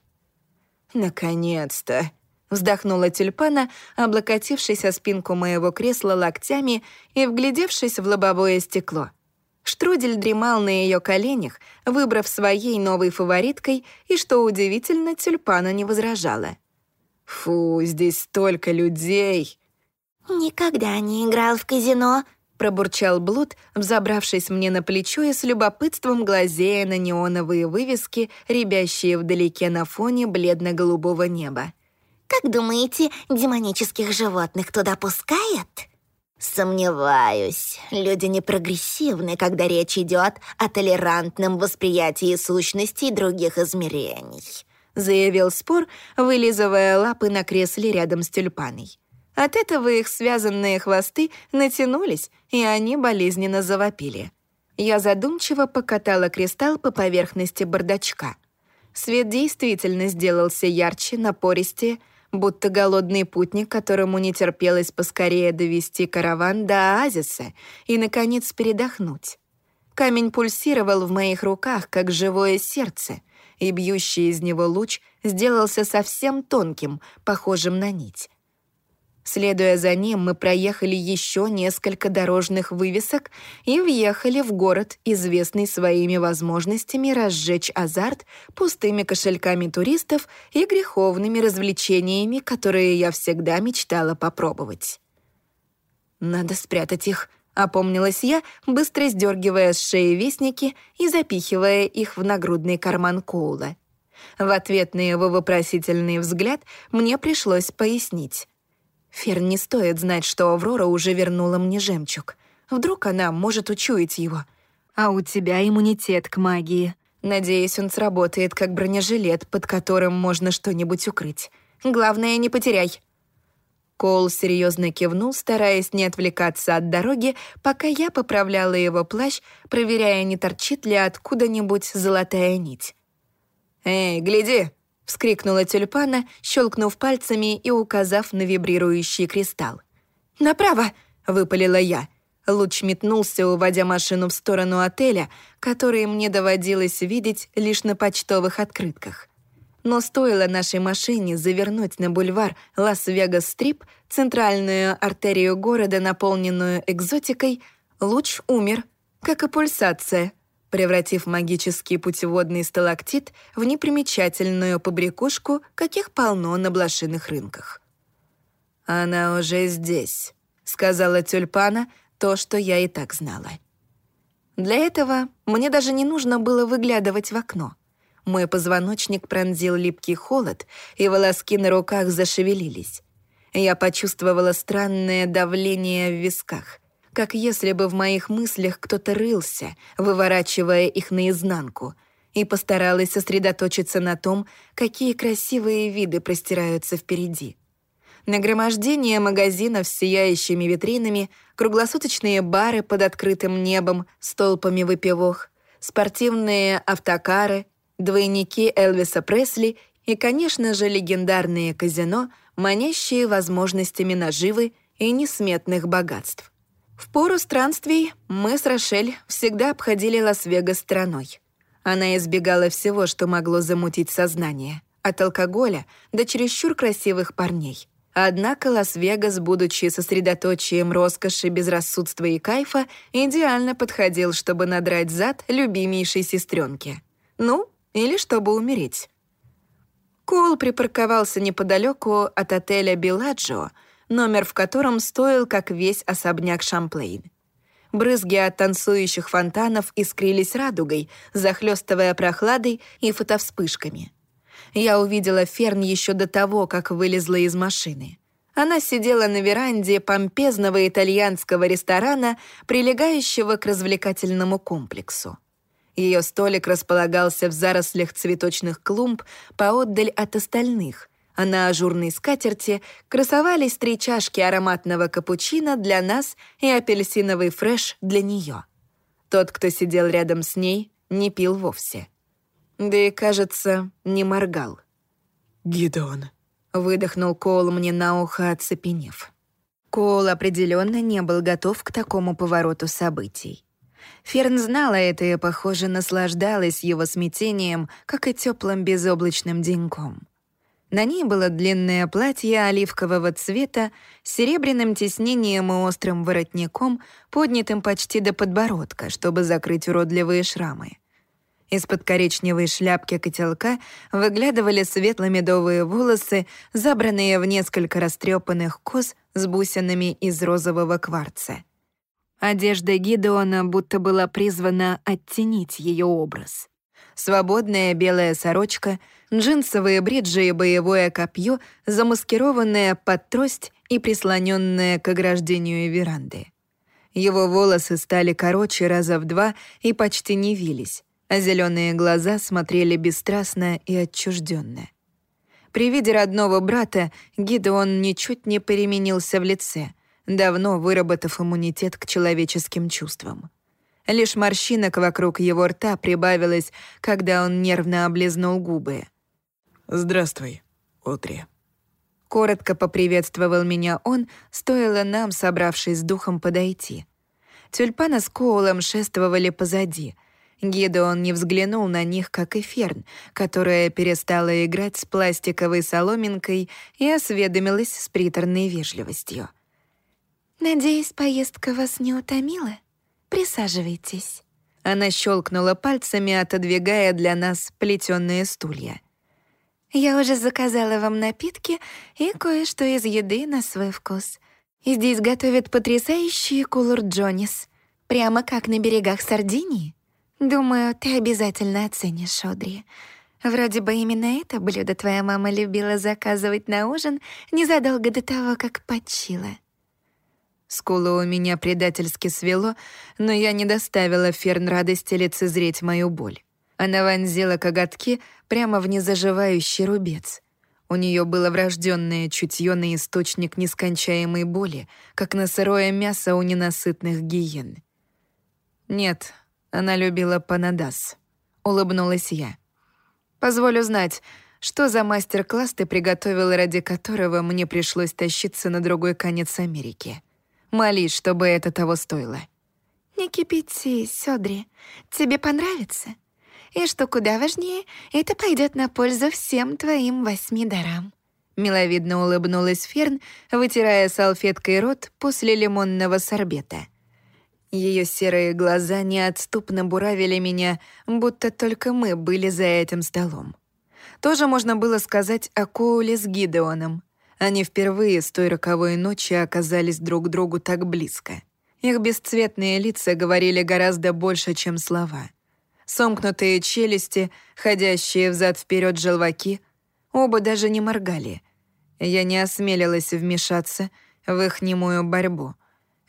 «Наконец-то!» — вздохнула тюльпана, облокотившись о спинку моего кресла локтями и вглядевшись в лобовое стекло — Штрудель дремал на ее коленях, выбрав своей новой фавориткой, и, что удивительно, тюльпана не возражала. «Фу, здесь столько людей!» «Никогда не играл в казино», — пробурчал Блуд, взобравшись мне на плечо и с любопытством глазея на неоновые вывески, рябящие вдалеке на фоне бледно-голубого неба. «Как думаете, демонических животных туда пускают?» Сомневаюсь. Люди не прогрессивны, когда речь идет о толерантном восприятии сущностей других измерений», заявил Спор, вылизывая лапы на кресле рядом с тюльпаной. От этого их связанные хвосты натянулись, и они болезненно завопили. Я задумчиво покатала кристалл по поверхности бардачка. Свет действительно сделался ярче, напористее, будто голодный путник, которому не терпелось поскорее довести караван до оазиса и, наконец, передохнуть. Камень пульсировал в моих руках, как живое сердце, и бьющий из него луч сделался совсем тонким, похожим на нить. Следуя за ним, мы проехали еще несколько дорожных вывесок и въехали в город, известный своими возможностями разжечь азарт пустыми кошельками туристов и греховными развлечениями, которые я всегда мечтала попробовать. «Надо спрятать их», — опомнилась я, быстро сдергивая с шеи вестники и запихивая их в нагрудный карман Коула. В ответ на его вопросительный взгляд мне пришлось пояснить. Фер не стоит знать, что Аврора уже вернула мне жемчуг. Вдруг она может учуять его. А у тебя иммунитет к магии. Надеюсь, он сработает как бронежилет, под которым можно что-нибудь укрыть. Главное, не потеряй. Коул серьезно кивнул, стараясь не отвлекаться от дороги, пока я поправляла его плащ, проверяя, не торчит ли откуда-нибудь золотая нить. «Эй, гляди!» — вскрикнула тюльпана, щелкнув пальцами и указав на вибрирующий кристалл. «Направо!» — выпалила я. Луч метнулся, уводя машину в сторону отеля, который мне доводилось видеть лишь на почтовых открытках. Но стоило нашей машине завернуть на бульвар Лас-Вегас-Стрип, центральную артерию города, наполненную экзотикой, луч умер, как и пульсация — превратив магический путеводный сталактит в непримечательную побрякушку, каких полно на блошиных рынках. «Она уже здесь», — сказала тюльпана то, что я и так знала. Для этого мне даже не нужно было выглядывать в окно. Мой позвоночник пронзил липкий холод, и волоски на руках зашевелились. Я почувствовала странное давление в висках как если бы в моих мыслях кто-то рылся, выворачивая их наизнанку, и постаралась сосредоточиться на том, какие красивые виды простираются впереди. Нагромождение магазинов с сияющими витринами, круглосуточные бары под открытым небом с толпами выпивок, спортивные автокары, двойники Элвиса Пресли и, конечно же, легендарные казино, манящие возможностями наживы и несметных богатств. В пору странствий мы с Рошель всегда обходили Лас-Вегас стороной. Она избегала всего, что могло замутить сознание. От алкоголя до чересчур красивых парней. Однако Лас-Вегас, будучи сосредоточием роскоши, безрассудства и кайфа, идеально подходил, чтобы надрать зад любимейшей сестренке. Ну, или чтобы умереть. Коул припарковался неподалеку от отеля «Беладжио», номер в котором стоил как весь особняк Шамплейн. Брызги от танцующих фонтанов искрились радугой, захлестывая прохладой и фотовспышками. Я увидела Ферн еще до того, как вылезла из машины. Она сидела на веранде помпезного итальянского ресторана, прилегающего к развлекательному комплексу. Ее столик располагался в зарослях цветочных клумб поотдаль от остальных, а на ажурной скатерти красовались три чашки ароматного капучино для нас и апельсиновый фреш для нее. Тот, кто сидел рядом с ней, не пил вовсе. Да и, кажется, не моргал. «Гидеон», — выдохнул Коул мне на ухо, оцепенев. Коул определенно не был готов к такому повороту событий. Ферн знала это и, похоже, наслаждалась его смятением, как и теплым безоблачным деньком. На ней было длинное платье оливкового цвета с серебряным тиснением и острым воротником, поднятым почти до подбородка, чтобы закрыть уродливые шрамы. Из-под коричневой шляпки котелка выглядывали светло-медовые волосы, забранные в несколько растрепанных кос с бусинами из розового кварца. Одежда Гидеона будто была призвана оттенить ее образ. Свободная белая сорочка, джинсовые бриджи и боевое копье, замаскированное под трость и прислоненное к ограждению веранды. Его волосы стали короче раза в два и почти не вились, а зеленые глаза смотрели бесстрастно и отчужденно. При виде родного брата Гидеон ничуть не переменился в лице, давно выработав иммунитет к человеческим чувствам. Лишь морщинок вокруг его рта прибавилось, когда он нервно облизнул губы. «Здравствуй, Утри». Коротко поприветствовал меня он, стоило нам, собравшись с духом, подойти. Тюльпана с Коулом шествовали позади. Гидеон не взглянул на них, как и Ферн, которая перестала играть с пластиковой соломинкой и осведомилась с приторной вежливостью. «Надеюсь, поездка вас не утомила? Присаживайтесь». Она щелкнула пальцами, отодвигая для нас плетёные стулья. «Я уже заказала вам напитки и кое-что из еды на свой вкус. Здесь готовят потрясающий кулур Джонис, прямо как на берегах Сардинии. Думаю, ты обязательно оценишь, Одри. Вроде бы именно это блюдо твоя мама любила заказывать на ужин незадолго до того, как почила». Скулу у меня предательски свело, но я не доставила Ферн радости лицезреть мою боль. Она вонзила коготки прямо в незаживающий рубец. У нее было врожденное чутье на источник нескончаемой боли, как на сырое мясо у ненасытных гиен. Нет, она любила панадас. Улыбнулась я. Позволю знать, что за мастер-класс ты приготовил, ради которого мне пришлось тащиться на другой конец Америки. Молись, чтобы это того стоило». «Не кипятись, Сёдри. Тебе понравится. И что куда важнее, это пойдет на пользу всем твоим восьми дарам». Миловидно улыбнулась Ферн, вытирая салфеткой рот после лимонного сорбета. Ее серые глаза неотступно буравили меня, будто только мы были за этим столом. Тоже можно было сказать о Коуле с Гидеоном. Они впервые с той роковой ночи оказались друг другу так близко. Их бесцветные лица говорили гораздо больше, чем слова. Сомкнутые челюсти, ходящие взад вперед желваки, оба даже не моргали. Я не осмелилась вмешаться в их немую борьбу,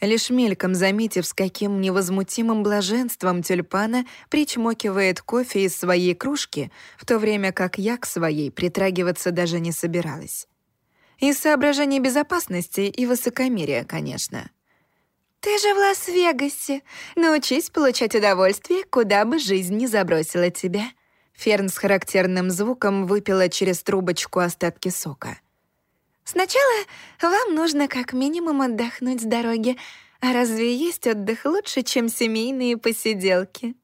лишь мельком заметив, с каким невозмутимым блаженством тюльпана причмокивает кофе из своей кружки, в то время как я к своей притрагиваться даже не собиралась. Из соображений безопасности и высокомерия, конечно. «Ты же в Лас-Вегасе. Научись получать удовольствие, куда бы жизнь не забросила тебя». Ферн с характерным звуком выпила через трубочку остатки сока. «Сначала вам нужно как минимум отдохнуть с дороги. А разве есть отдых лучше, чем семейные посиделки?»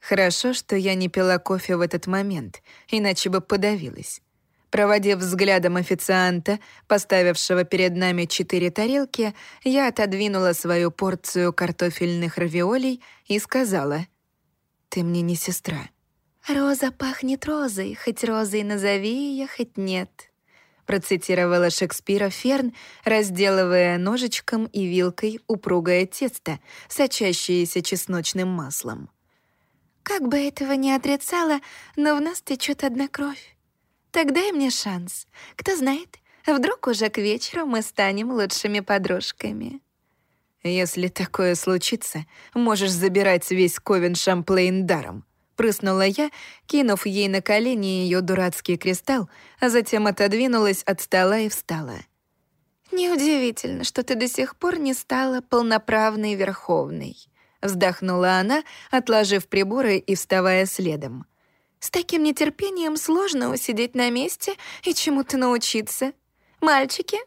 Хорошо, что я не пила кофе в этот момент, иначе бы подавилась. Проводив взглядом официанта, поставившего перед нами четыре тарелки, я отодвинула свою порцию картофельных равиолей и сказала, «Ты мне не сестра». «Роза пахнет розой, хоть розой назови ее, хоть нет», процитировала Шекспира Ферн, разделывая ножичком и вилкой упругое тесто, сочащееся чесночным маслом. «Как бы этого ни отрицала, но в нас течет одна кровь. Так дай мне шанс. Кто знает, вдруг уже к вечеру мы станем лучшими подружками. Если такое случится, можешь забирать весь Ковен Шамплейн даром. Прыснула я, кинув ей на колени ее дурацкий кристалл, а затем отодвинулась от стола и встала. «Неудивительно, что ты до сих пор не стала полноправной Верховной», вздохнула она, отложив приборы и вставая следом. С таким нетерпением сложно усидеть на месте и чему-то научиться. Мальчики?»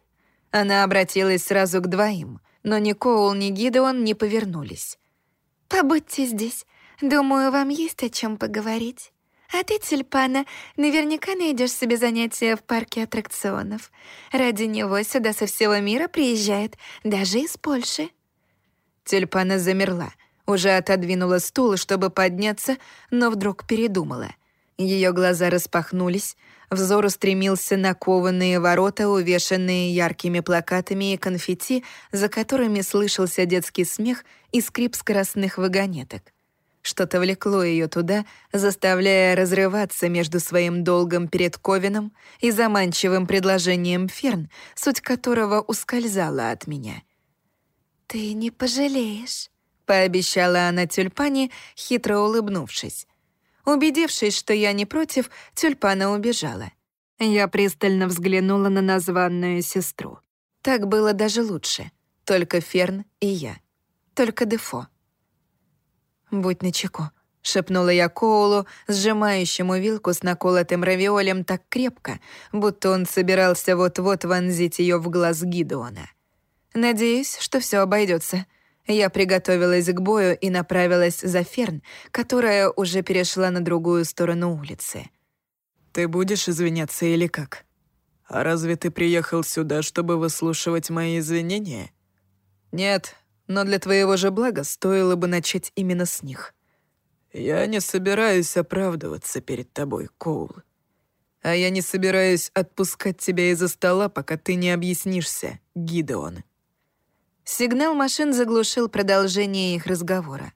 Она обратилась сразу к двоим, но ни Коул, ни Гидеон не повернулись. «Побудьте здесь. Думаю, вам есть о чем поговорить. А ты, Тюльпана, наверняка найдешь себе занятия в парке аттракционов. Ради него сюда со всего мира приезжают, даже из Польши». Тюльпана замерла, уже отодвинула стул, чтобы подняться, но вдруг передумала — ее глаза распахнулись, взор устремился на кованые ворота, увешанные яркими плакатами и конфетти, за которыми слышался детский смех и скрип скоростных вагонеток. Что-то влекло ее туда, заставляя разрываться между своим долгом перед Ковином и заманчивым предложением Ферн, суть которого ускользала от меня. «Ты не пожалеешь», — пообещала она тюльпане, хитро улыбнувшись. Убедившись, что я не против, тюльпана убежала. Я пристально взглянула на названную сестру. Так было даже лучше. Только Ферн и я. Только Дефо. «Будь начеку», — шепнула я Коулу, сжимающему вилку с наколотым равиолем так крепко, будто он собирался вот-вот вонзить ее в глаз Гидеона. «Надеюсь, что все обойдется. Я приготовилась к бою и направилась за Ферн, которая уже перешла на другую сторону улицы. «Ты будешь извиняться или как? А разве ты приехал сюда, чтобы выслушивать мои извинения?» «Нет, но для твоего же блага стоило бы начать именно с них». «Я не собираюсь оправдываться перед тобой, Коул. А я не собираюсь отпускать тебя из-за стола, пока ты не объяснишься, Гидеон». Сигнал машин заглушил продолжение их разговора.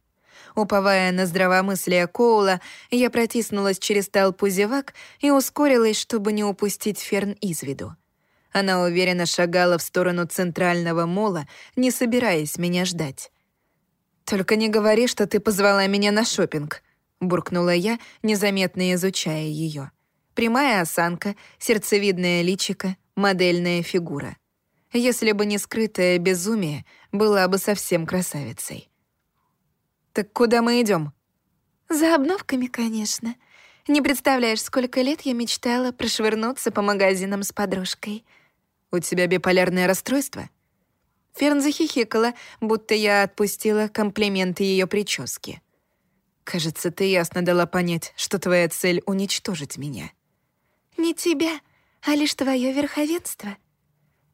Уповая на здравомыслие Коула, я протиснулась через толпу зевак и ускорилась, чтобы не упустить Ферн из виду. Она уверенно шагала в сторону центрального мола, не собираясь меня ждать. «Только не говори, что ты позвала меня на шопинг, буркнула я, незаметно изучая ее. Прямая осанка, сердцевидное личико, модельная фигура. Если бы не скрытое безумие, была бы совсем красавицей. «Так куда мы идем? «За обновками, конечно. Не представляешь, сколько лет я мечтала прошвырнуться по магазинам с подружкой». «У тебя биполярное расстройство?» Ферн захихикала, будто я отпустила комплименты ее прически. «Кажется, ты ясно дала понять, что твоя цель — уничтожить меня». «Не тебя, а лишь твое верховенство».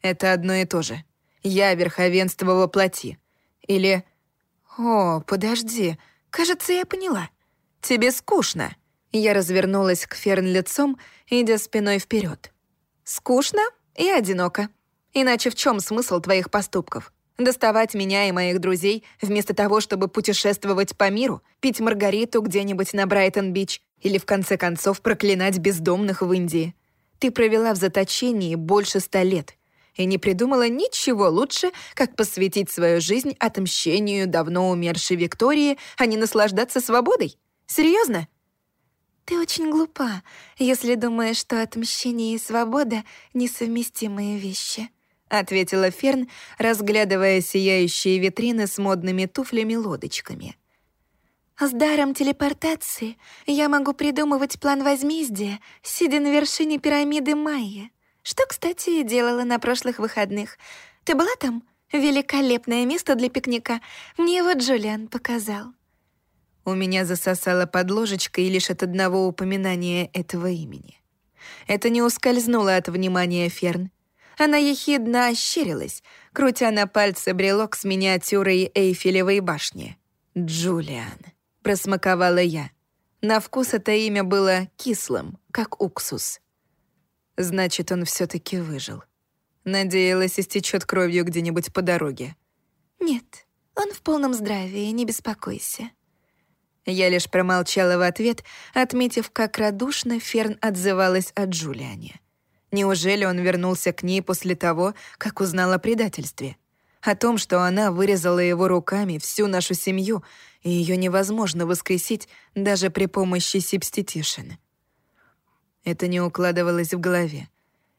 Это одно и то же. Я верховенство воплоти. Или... О, подожди, кажется, я поняла. Тебе скучно. Я развернулась к Ферн лицом, идя спиной вперед. Скучно и одиноко. Иначе в чем смысл твоих поступков? Доставать меня и моих друзей вместо того, чтобы путешествовать по миру, пить Маргариту где-нибудь на Брайтон-Бич или, в конце концов, проклинать бездомных в Индии. Ты провела в заточении больше ста лет и не придумала ничего лучше, как посвятить свою жизнь отмщению давно умершей Виктории, а не наслаждаться свободой. Серьезно? Ты очень глупа, если думаешь, что отмщение и свобода — несовместимые вещи», — ответила Ферн, разглядывая сияющие витрины с модными туфлями-лодочками. «С даром телепортации я могу придумывать план возмездия, сидя на вершине пирамиды Майя. Что, кстати, делала на прошлых выходных. Ты была там? Великолепное место для пикника. Мне его Джулиан показал». У меня засосало под ложечкой лишь от одного упоминания этого имени. Это не ускользнуло от внимания Ферн. Она ехидно ощерилась, крутя на пальце брелок с миниатюрой Эйфелевой башни. «Джулиан», — просмаковала я. На вкус это имя было кислым, как уксус. Значит, он все таки выжил. Надеялась, истечет кровью где-нибудь по дороге. «Нет, он в полном здравии, не беспокойся». Я лишь промолчала в ответ, отметив, как радушно Ферн отзывалась о Джулиане. Неужели он вернулся к ней после того, как узнал о предательстве? О том, что она вырезала его руками всю нашу семью, и ее невозможно воскресить даже при помощи сибститишин. Это не укладывалось в голове.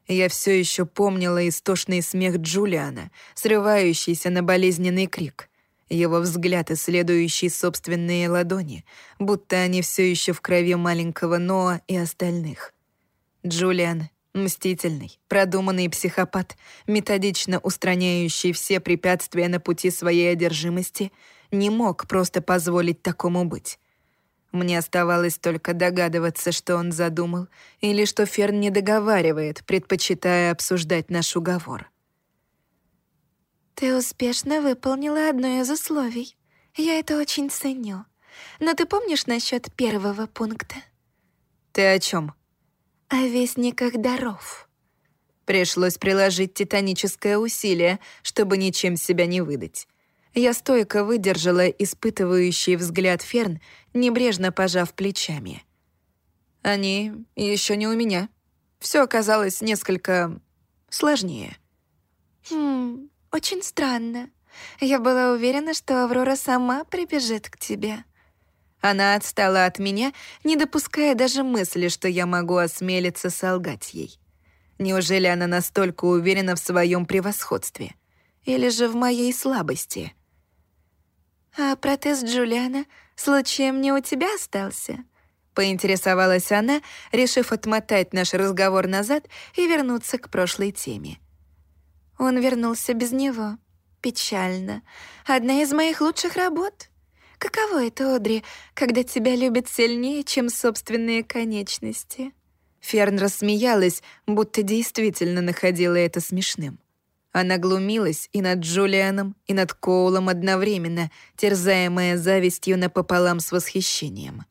Я все еще помнила истошный смех Джулиана, срывающийся на болезненный крик. Его взгляд, исследующий собственные ладони, будто они все еще в крови маленького Ноа и остальных. Джулиан — мстительный, продуманный психопат, методично устраняющий все препятствия на пути своей одержимости, не мог просто позволить такому быть. Мне оставалось только догадываться, что он задумал, или что Ферн не договаривает, предпочитая обсуждать наш уговор. «Ты успешно выполнила одно из условий. Я это очень ценю. Но ты помнишь насчет первого пункта?» «Ты о чем? «О вестниках даров». Пришлось приложить титаническое усилие, чтобы ничем себя не выдать. Я стойко выдержала испытывающий взгляд Ферн, небрежно пожав плечами. Они еще не у меня. Все оказалось несколько сложнее. Хм, очень странно. Я была уверена, что Аврора сама прибежит к тебе. Она отстала от меня, не допуская даже мысли, что я могу осмелиться солгать ей. Неужели она настолько уверена в своем превосходстве? Или же в моей слабости? «А протез Джулиана случаем не у тебя остался?» Поинтересовалась она, решив отмотать наш разговор назад и вернуться к прошлой теме. Он вернулся без него. печально. Одна из моих лучших работ. Каково это, Одри, когда тебя любят сильнее, чем собственные конечности?» Ферн рассмеялась, будто действительно находила это смешным. Она глумилась и над Джулианом, и над Коулом одновременно, терзаемая завистью напополам с восхищением.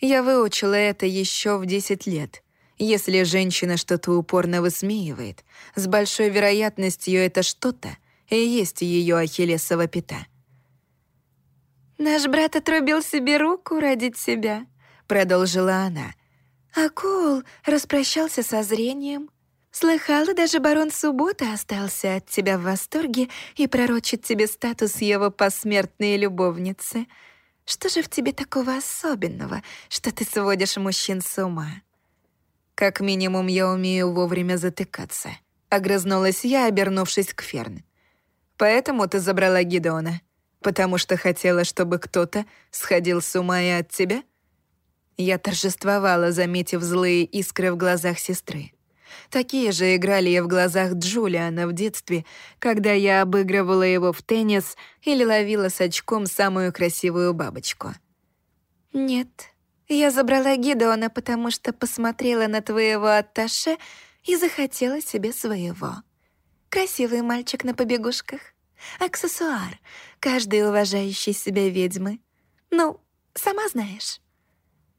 Я выучила это еще в 10 лет. Если женщина что-то упорно высмеивает, с большой вероятностью это что-то и есть ее ахиллесова пята. «Наш брат отрубил себе руку ради тебя», — продолжила она. «А Коул распрощался со зрением». Слыхала, даже барон Суббота остался от тебя в восторге и пророчит тебе статус его посмертной любовницы. Что же в тебе такого особенного, что ты сводишь мужчин с ума? Как минимум, я умею вовремя затыкаться. Огрызнулась я, обернувшись к Ферн. Поэтому ты забрала Гидеона? Потому что хотела, чтобы кто-то сходил с ума и от тебя? Я торжествовала, заметив злые искры в глазах сестры. Такие же играли и в глазах Джулиана в детстве, когда я обыгрывала его в теннис или ловила с очком самую красивую бабочку. «Нет, я забрала Гидеона, потому что посмотрела на твоего атташе и захотела себе своего. Красивый мальчик на побегушках. Аксессуар каждой уважающей себя ведьмы. Ну, сама знаешь».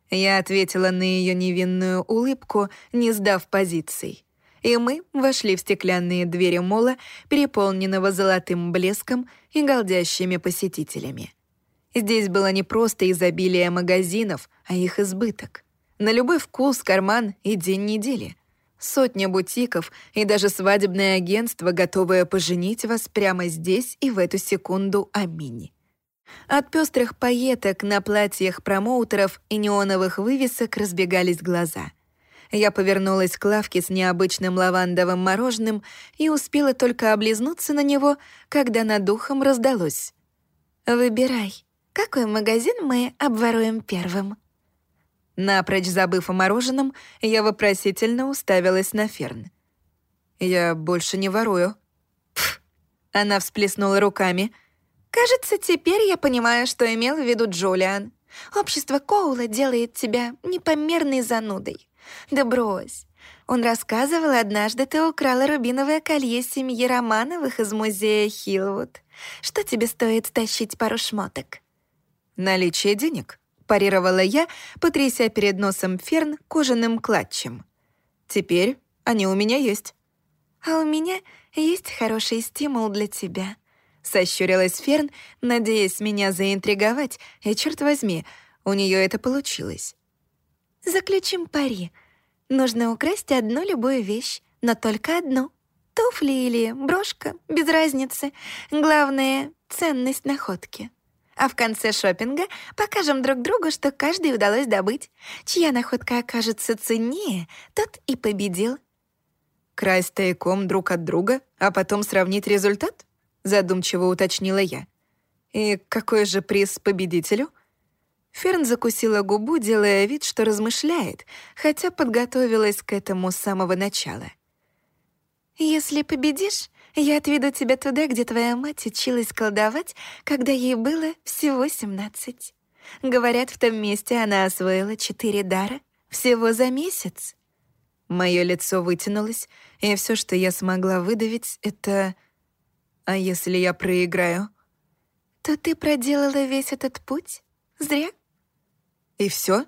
Я ответила на ее невинную улыбку, не сдав позиций. И мы вошли в стеклянные двери мола, переполненного золотым блеском и голдящими посетителями. Здесь было не просто изобилие магазинов, а их избыток. На любой вкус, карман и день недели. Сотня бутиков и даже свадебное агентство, готовое поженить вас прямо здесь и в эту секунду. Аминь. От пестрых пайеток на платьях промоутеров и неоновых вывесок разбегались глаза. Я повернулась к лавке с необычным лавандовым мороженым и успела только облизнуться на него, когда над духом раздалось. «Выбирай, какой магазин мы обворуем первым?» Напрочь забыв о мороженом, я вопросительно уставилась на Ферн. «Я больше не ворую». Пф! Она всплеснула руками — «Кажется, теперь я понимаю, что имел в виду Джулиан. Общество Коула делает тебя непомерной занудой. Да брось. Он рассказывал, однажды ты украла рубиновое колье семьи Романовых из музея Хиллвуд. Что тебе стоит тащить пару шмоток?» «Наличие денег», — парировала я, потряся перед носом Ферн кожаным клатчем. «Теперь они у меня есть». «А у меня есть хороший стимул для тебя», Сощурилась Ферн, надеясь меня заинтриговать, и, черт возьми, у нее это получилось. «Заключим пари. Нужно украсть одну любую вещь, но только одну. Туфли или брошка, без разницы. Главное — ценность находки. А в конце шопинга покажем друг другу, что каждый удалось добыть. Чья находка окажется ценнее, тот и победил». Красть тайком друг от друга, а потом сравнить результат? Задумчиво уточнила я. «И какой же приз победителю?» Ферн закусила губу, делая вид, что размышляет, хотя подготовилась к этому с самого начала. «Если победишь, я отведу тебя туда, где твоя мать училась колдовать, когда ей было всего семнадцать. Говорят, в том месте она освоила четыре дара всего за месяц». Моё лицо вытянулось, и все, что я смогла выдавить, — это... А если я проиграю? То ты проделала весь этот путь? Зря? И все?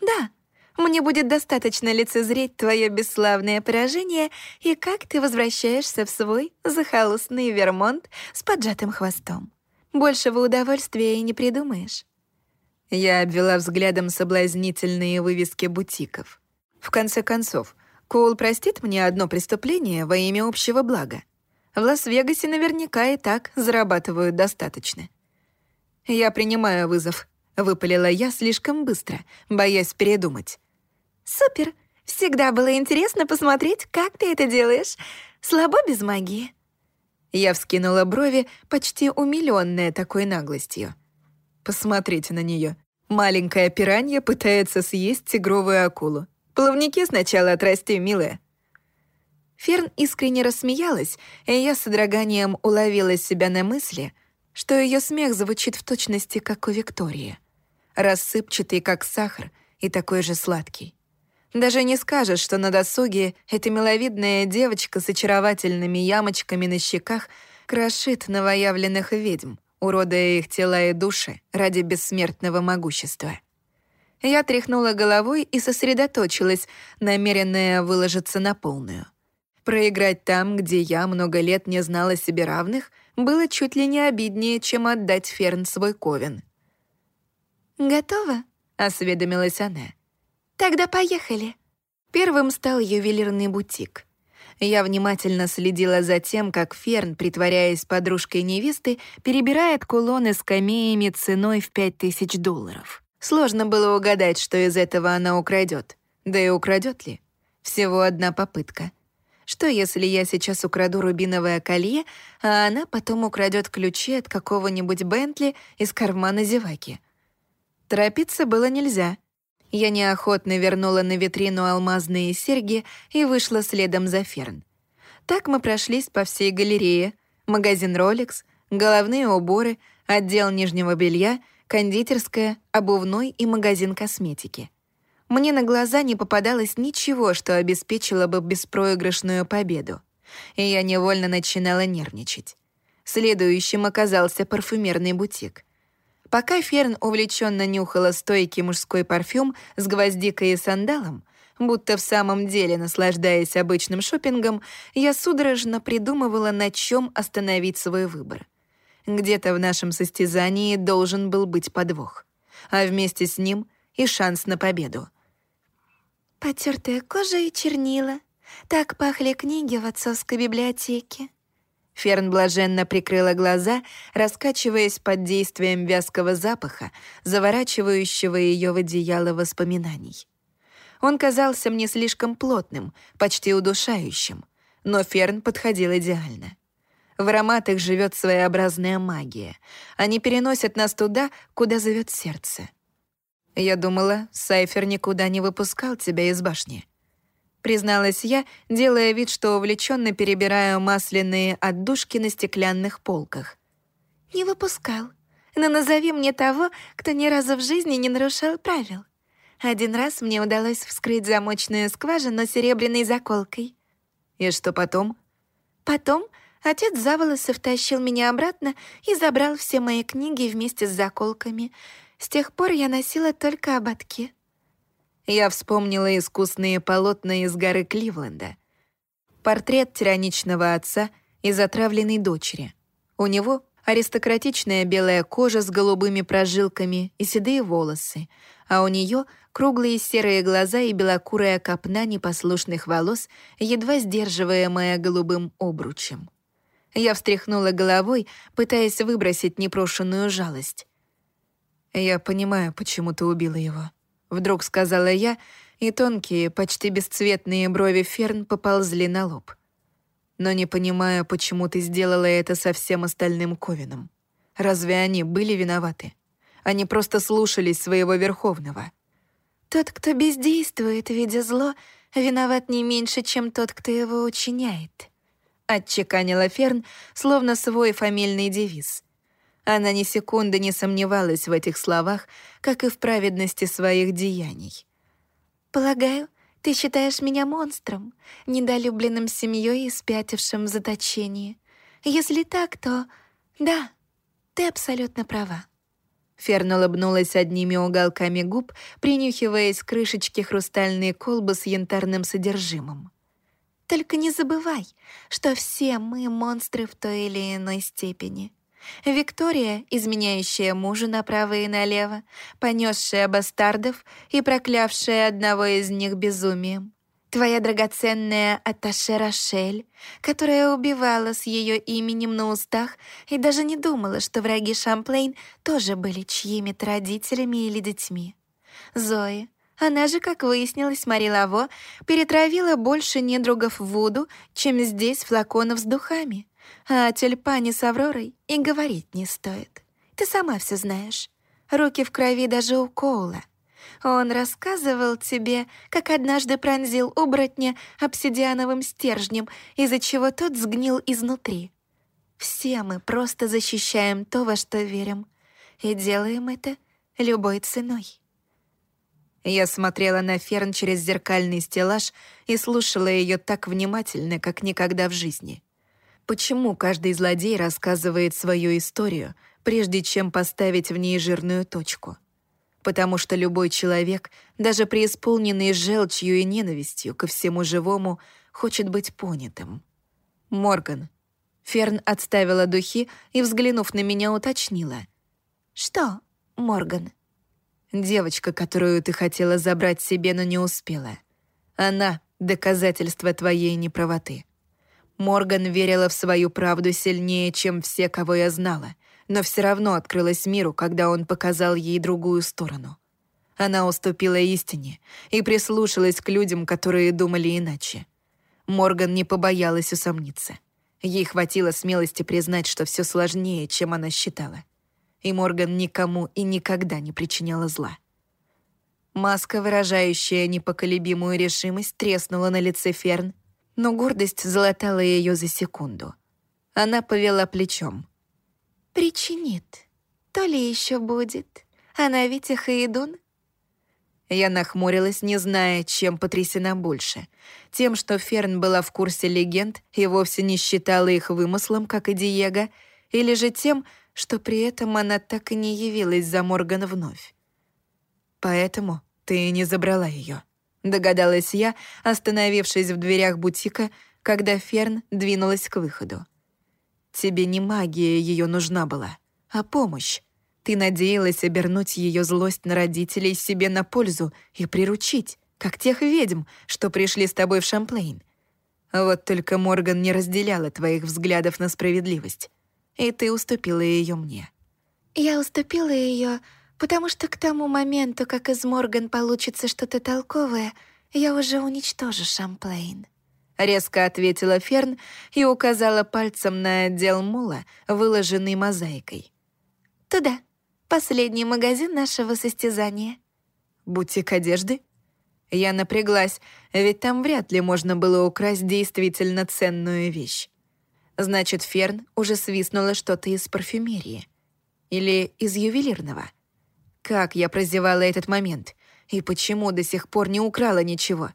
Да. Мне будет достаточно лицезреть твое бесславное поражение и как ты возвращаешься в свой захолустный Вермонт с поджатым хвостом. Большего удовольствия и не придумаешь. Я обвела взглядом соблазнительные вывески бутиков. В конце концов, Коул простит мне одно преступление во имя общего блага. В Лас-Вегасе наверняка и так зарабатывают достаточно. «Я принимаю вызов», — выпалила я слишком быстро, боясь передумать. «Супер! Всегда было интересно посмотреть, как ты это делаешь. Слабо без магии». Я вскинула брови, почти умилённая такой наглостью. Посмотрите на неё. Маленькая пиранья пытается съесть тигровую акулу. Плавники сначала отрасти, милая. Ферн искренне рассмеялась, и я с содроганием уловила себя на мысли, что ее смех звучит в точности, как у Виктории. Рассыпчатый, как сахар, и такой же сладкий. Даже не скажешь, что на досуге эта миловидная девочка с очаровательными ямочками на щеках крошит новоявленных ведьм, уродуя их тела и души ради бессмертного могущества. Я тряхнула головой и сосредоточилась, намеренная выложиться на полную — Проиграть там, где я много лет не знала себе равных, было чуть ли не обиднее, чем отдать Ферн свой ковен. «Готово?» — осведомилась она. «Тогда поехали». Первым стал ювелирный бутик. Я внимательно следила за тем, как Ферн, притворяясь подружкой невесты, перебирает кулоны с камеями ценой в пять тысяч долларов. Сложно было угадать, что из этого она украдет. Да и украдет ли? Всего одна попытка — что, если я сейчас украду рубиновое колье, а она потом украдет ключи от какого-нибудь Бентли из кармана зеваки? Торопиться было нельзя. Я неохотно вернула на витрину алмазные серьги и вышла следом за Ферн. Так мы прошлись по всей галерее. Магазин Rolex, головные уборы, отдел нижнего белья, кондитерская, обувной и магазин косметики — мне на глаза не попадалось ничего, что обеспечило бы беспроигрышную победу. И я невольно начинала нервничать. Следующим оказался парфюмерный бутик. Пока Ферн увлеченно нюхала стойкий мужской парфюм с гвоздикой и сандалом, будто в самом деле наслаждаясь обычным шопингом, я судорожно придумывала, на чем остановить свой выбор. Где-то в нашем состязании должен был быть подвох, а вместе с ним и шанс на победу — Потертая кожа и чернила. Так пахли книги в отцовской библиотеке. Ферн блаженно прикрыла глаза, раскачиваясь под действием вязкого запаха, заворачивающего ее в одеяло воспоминаний. Он казался мне слишком плотным, почти удушающим, но Ферн подходил идеально. В ароматах живет своеобразная магия. Они переносят нас туда, куда зовет сердце — «Я думала, Сайфер никуда не выпускал тебя из башни». Призналась я, делая вид, что увлеченно перебираю масляные отдушки на стеклянных полках. «Не выпускал. Но назови мне того, кто ни разу в жизни не нарушал правил. Один раз мне удалось вскрыть замочную скважину серебряной заколкой». «И что потом?» «Потом отец за волосы втащил меня обратно и забрал все мои книги вместе с заколками». С тех пор я носила только ободки. Я вспомнила искусные полотна из горы Кливленда. Портрет тираничного отца и затравленной дочери. У него аристократичная белая кожа с голубыми прожилками и седые волосы, а у нее круглые серые глаза и белокурая копна непослушных волос, едва сдерживаемая голубым обручем. Я встряхнула головой, пытаясь выбросить непрошенную жалость. «Я понимаю, почему ты убила его», — вдруг сказала я, и тонкие, почти бесцветные брови Ферн поползли на лоб. «Но не понимаю, почему ты сделала это со всем остальным Ковином. Разве они были виноваты? Они просто слушались своего Верховного». «Тот, кто бездействует, видя зло, виноват не меньше, чем тот, кто его учиняет», — отчеканила Ферн, словно свой фамильный девиз — она ни секунды не сомневалась в этих словах, как и в праведности своих деяний. «Полагаю, ты считаешь меня монстром, недолюбленным семьей и спятившим в заточении. Если так, то да, ты абсолютно права». Ферн улыбнулась одними уголками губ, принюхиваясь к крышечке хрустальной колбы с янтарным содержимым. «Только не забывай, что все мы монстры в той или иной степени. Виктория, изменяющая мужа направо и налево, понесшая бастардов и проклявшая одного из них безумием. Твоя драгоценная Аташе Рошель, которая убивала с ее именем на устах и даже не думала, что враги Шамплейн тоже были чьими-то родителями или детьми. Зои, она же, как выяснилось, Мари Лаво перетравила больше недругов Вуду, чем здесь флаконов с духами. А о тюльпане с Авророй и говорить не стоит. Ты сама все знаешь. Руки в крови даже у Коула. Он рассказывал тебе, как однажды пронзил оборотня обсидиановым стержнем, из-за чего тот сгнил изнутри. Все мы просто защищаем то, во что верим, и делаем это любой ценой. Я смотрела на Ферн через зеркальный стеллаж и слушала ее так внимательно, как никогда в жизни. Почему каждый злодей рассказывает свою историю, прежде чем поставить в ней жирную точку? Потому что любой человек, даже преисполненный желчью и ненавистью ко всему живому, хочет быть понятым. Морган. Ферн отставила духи и, взглянув на меня, уточнила. «Что, Морган?» Девочка, которую ты хотела забрать себе, но не успела. Она — доказательство твоей неправоты. Морган верила в свою правду сильнее, чем все, кого я знала, но все равно открылась миру, когда он показал ей другую сторону. Она уступила истине и прислушалась к людям, которые думали иначе. Морган не побоялась усомниться. Ей хватило смелости признать, что все сложнее, чем она считала и Морган никому и никогда не причиняла зла. Маска, выражающая непоколебимую решимость, треснула на лице Ферн, но гордость залатала ее за секунду. Она повела плечом. «Причинит. То ли еще будет. Она ведь и идун». Я нахмурилась, не зная, чем потрясена больше. Тем, что Ферн была в курсе легенд и вовсе не считала их вымыслом, как и Диего, или же тем, что при этом она так и не явилась за Морган вновь. «Поэтому ты не забрала ее», — догадалась я, остановившись в дверях бутика, когда Ферн двинулась к выходу. «Тебе не магия ее нужна была, а помощь. Ты надеялась обернуть ее злость на родителей себе на пользу и приручить, как тех ведьм, что пришли с тобой в Шамплейн. Вот только Морган не разделяла твоих взглядов на справедливость и ты уступила ее мне». «Я уступила ее, потому что к тому моменту, как из Морган получится что-то толковое, я уже уничтожу Шамплейн». Резко ответила Ферн и указала пальцем на отдел мула, выложенный мозаикой. «Туда. Последний магазин нашего состязания». «Бутик одежды?» Я напряглась, ведь там вряд ли можно было украсть действительно ценную вещь. Значит, Ферн уже свистнула что-то из парфюмерии. Или из ювелирного. Как я прозевала этот момент? И почему до сих пор не украла ничего?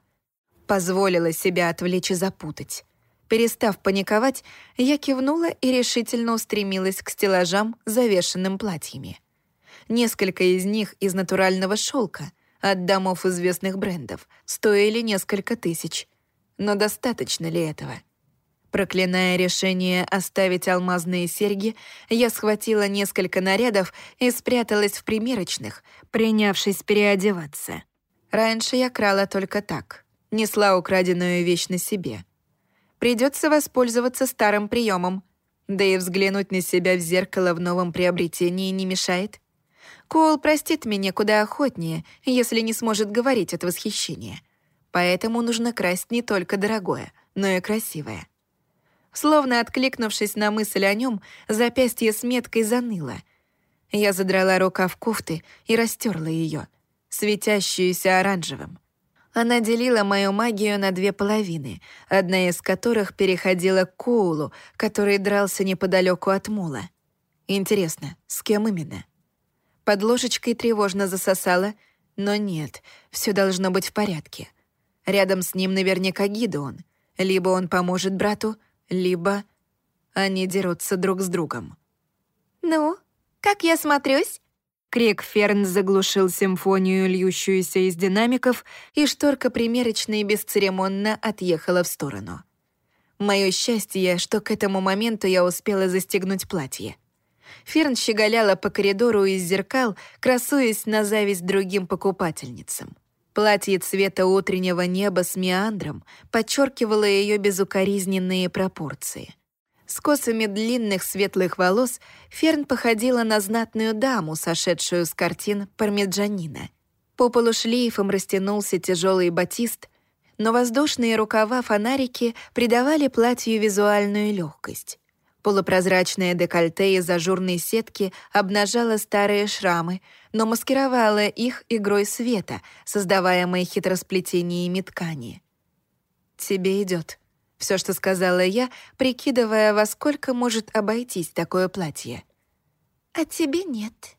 Позволила себя отвлечь и запутать. Перестав паниковать, я кивнула и решительно устремилась к стеллажам, завешенным платьями. Несколько из них из натурального шелка, от домов известных брендов, стоили несколько тысяч. Но достаточно ли этого? Проклиная решение оставить алмазные серьги, я схватила несколько нарядов и спряталась в примерочных, принявшись переодеваться. Раньше я крала только так, несла украденную вещь на себе. Придется воспользоваться старым приемом, да и взглянуть на себя в зеркало в новом приобретении не мешает. Коул простит меня куда охотнее, если не сможет говорить от восхищения. Поэтому нужно красть не только дорогое, но и красивое. Словно откликнувшись на мысль о нем, запястье с меткой заныло. Я задрала рукав кофты и растерла ее, светящуюся оранжевым. Она делила мою магию на две половины, одна из которых переходила к Коулу, который дрался неподалеку от мула. Интересно, с кем именно? Под ложечкой тревожно засосала, но нет, все должно быть в порядке. Рядом с ним наверняка Гидеон. Либо он поможет брату, либо они дерутся друг с другом. «Ну, как я смотрюсь?» Крик Ферн заглушил симфонию, льющуюся из динамиков, и шторка примерочной бесцеремонно отъехала в сторону. Моё счастье, что к этому моменту я успела застегнуть платье. Ферн щеголяла по коридору из зеркал, красуясь на зависть другим покупательницам. Платье цвета утреннего неба с меандром подчеркивало ее безукоризненные пропорции. С косами длинных светлых волос Ферн походила на знатную даму, сошедшую с картин Пармиджанина. По полу растянулся тяжелый батист, но воздушные рукава-фонарики придавали платью визуальную легкость. Полупрозрачное декольте из ажурной сетки обнажало старые шрамы, но маскировало их игрой света, создаваемой хитросплетениями ткани. «Тебе идет», — все, что сказала я, прикидывая, во сколько может обойтись такое платье. «А тебе нет».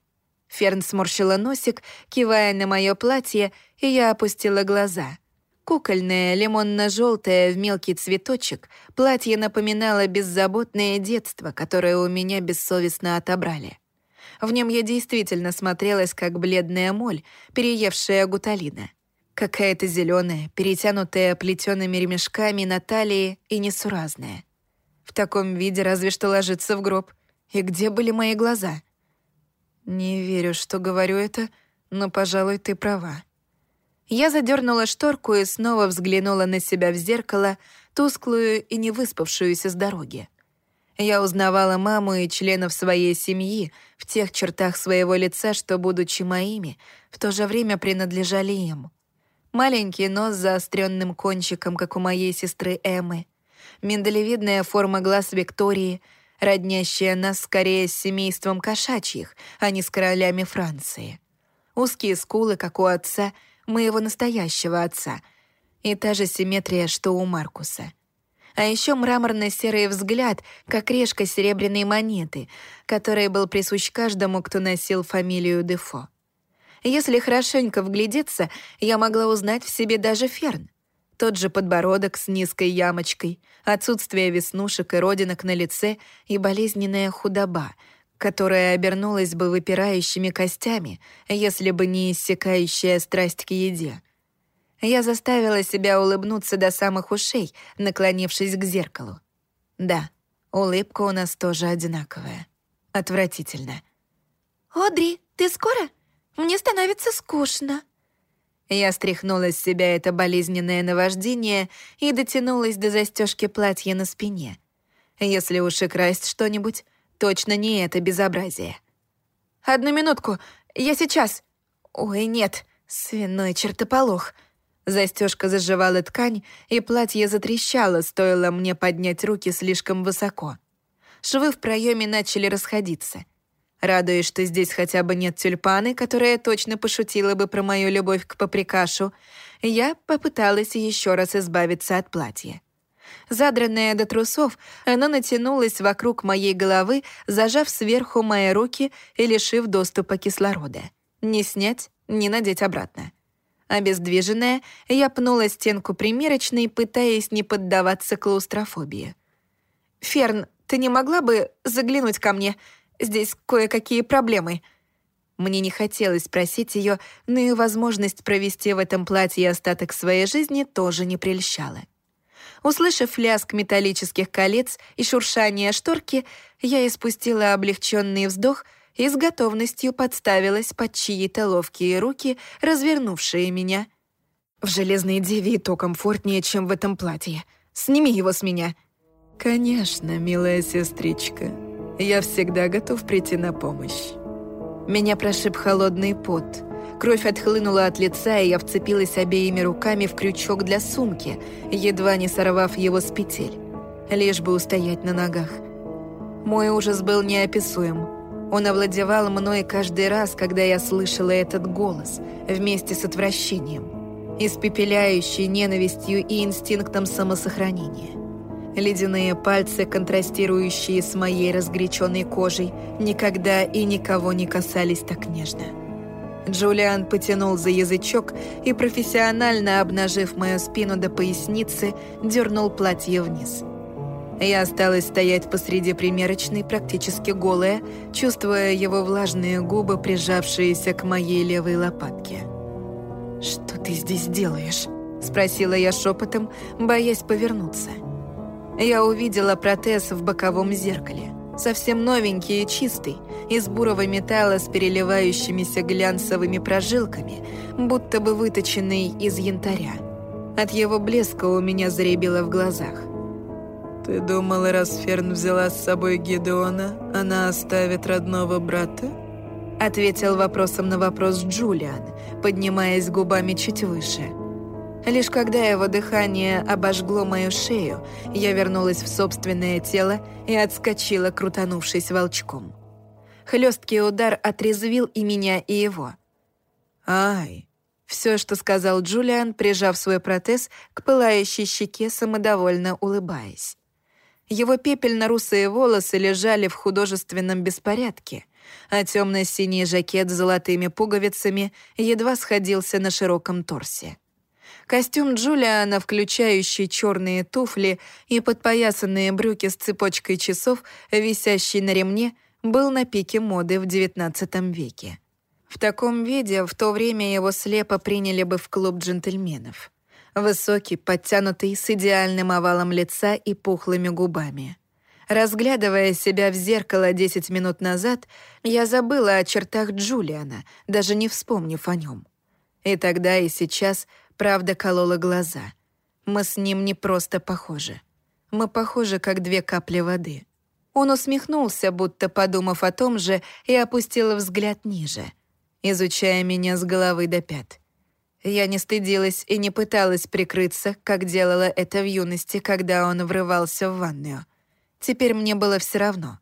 Ферн сморщила носик, кивая на мое платье, и я опустила глаза — Кукольное, лимонно-желтое в мелкий цветочек, платье напоминало беззаботное детство, которое у меня бессовестно отобрали. В нем я действительно смотрелась, как бледная моль, переевшая гуталина. Какая-то зеленая, перетянутая плетеными ремешками на талии и несуразная. В таком виде разве что ложиться в гроб. И где были мои глаза? Не верю, что говорю это, но, пожалуй, ты права. Я задернула шторку и снова взглянула на себя в зеркало, тусклую и не выспавшуюся с дороги. Я узнавала маму и членов своей семьи в тех чертах своего лица, что, будучи моими, в то же время принадлежали им. Маленький нос с заостренным кончиком, как у моей сестры Эммы, миндалевидная форма глаз Виктории, роднящая нас скорее с семейством кошачьих, а не с королями Франции. Узкие скулы, как у отца — моего настоящего отца, и та же симметрия, что у Маркуса. А еще мраморно-серый взгляд, как решка серебряной монеты, который был присущ каждому, кто носил фамилию Дефо. Если хорошенько вглядеться, я могла узнать в себе даже Ферн. Тот же подбородок с низкой ямочкой, отсутствие веснушек и родинок на лице и болезненная худоба — которая обернулась бы выпирающими костями, если бы не иссякающая страсть к еде. Я заставила себя улыбнуться до самых ушей, наклонившись к зеркалу. Да, улыбка у нас тоже одинаковая. Отвратительно. «Одри, ты скоро? Мне становится скучно». Я стряхнула с себя это болезненное наваждение и дотянулась до застежки платья на спине. Если уж и красть что-нибудь, Точно не это безобразие. «Одну минутку, я сейчас...» «Ой, нет, свиной чертополох». Застежка заживала ткань, и платье затрещало, стоило мне поднять руки слишком высоко. Швы в проеме начали расходиться. Радуясь, что здесь хотя бы нет тюльпаны, которая точно пошутила бы про мою любовь к паприкашу, я попыталась еще раз избавиться от платья. Задранное до трусов, оно натянулось вокруг моей головы, зажав сверху мои руки и лишив доступа кислорода. Не снять, не надеть обратно. Обездвиженная, я пнула стенку примерочной, пытаясь не поддаваться клаустрофобии. «Ферн, ты не могла бы заглянуть ко мне? Здесь кое-какие проблемы». Мне не хотелось просить ее, но и возможность провести в этом платье остаток своей жизни тоже не прельщала. Услышав лязг металлических колец и шуршание шторки, я испустила облегченный вздох и с готовностью подставилась под чьи-то ловкие руки, развернувшие меня. В «Железной деве то комфортнее, чем в этом платье. Сними его с меня». «Конечно, милая сестричка. Я всегда готов прийти на помощь». Меня прошиб холодный пот — Кровь отхлынула от лица, и я вцепилась обеими руками в крючок для сумки, едва не сорвав его с петель. Лишь бы устоять на ногах. Мой ужас был неописуем. Он овладевал мной каждый раз, когда я слышала этот голос, вместе с отвращением, испепеляющий ненавистью и инстинктом самосохранения. Ледяные пальцы, контрастирующие с моей разгоряченной кожей, никогда и никого не касались так нежно. Джулиан потянул за язычок и, профессионально обнажив мою спину до поясницы, дернул платье вниз. Я осталась стоять посреди примерочной, практически голая, чувствуя его влажные губы, прижавшиеся к моей левой лопатке. «Что ты здесь делаешь?» — спросила я шепотом, боясь повернуться. Я увидела протез в боковом зеркале совсем новенький и чистый, из бурого металла с переливающимися глянцевыми прожилками, будто бы выточенный из янтаря. От его блеска у меня заребило в глазах. «Ты думала, раз Ферн взяла с собой Гедеона, она оставит родного брата?» Ответил вопросом на вопрос Джулиан, поднимаясь губами чуть выше. Лишь когда его дыхание обожгло мою шею, я вернулась в собственное тело и отскочила, крутанувшись волчком. Хлесткий удар отрезвил и меня, и его. «Ай!» Все, что сказал Джулиан, прижав свой протез к пылающей щеке, самодовольно улыбаясь. Его пепельно-русые волосы лежали в художественном беспорядке, а темно-синий жакет с золотыми пуговицами едва сходился на широком торсе. Костюм Джулиана, включающий черные туфли и подпоясанные брюки с цепочкой часов, висящий на ремне, был на пике моды в XIX веке. В таком виде в то время его слепо приняли бы в клуб джентльменов. Высокий, подтянутый, с идеальным овалом лица и пухлыми губами. Разглядывая себя в зеркало 10 минут назад, я забыла о чертах Джулиана, даже не вспомнив о нем. И тогда, и сейчас правда колола глаза. Мы с ним не просто похожи. Мы похожи, как две капли воды. Он усмехнулся, будто подумав о том же, и опустил взгляд ниже, изучая меня с головы до пят. Я не стыдилась и не пыталась прикрыться, как делала это в юности, когда он врывался в ванную. Теперь мне было все равно.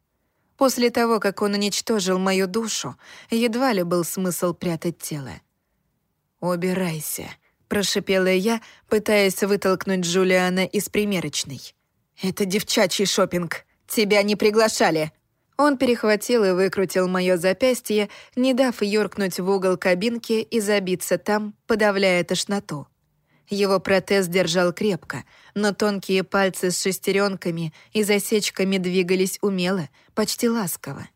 После того, как он уничтожил мою душу, едва ли был смысл прятать тело. «Убирайся», — прошипела я, пытаясь вытолкнуть Джулиана из примерочной. «Это девчачий шопинг. Тебя не приглашали», он перехватил и выкрутил мое запястье, не дав юркнуть в угол кабинки и забиться там, подавляя тошноту. Его протез держал крепко, но тонкие пальцы с шестеренками и засечками двигались умело, почти ласково.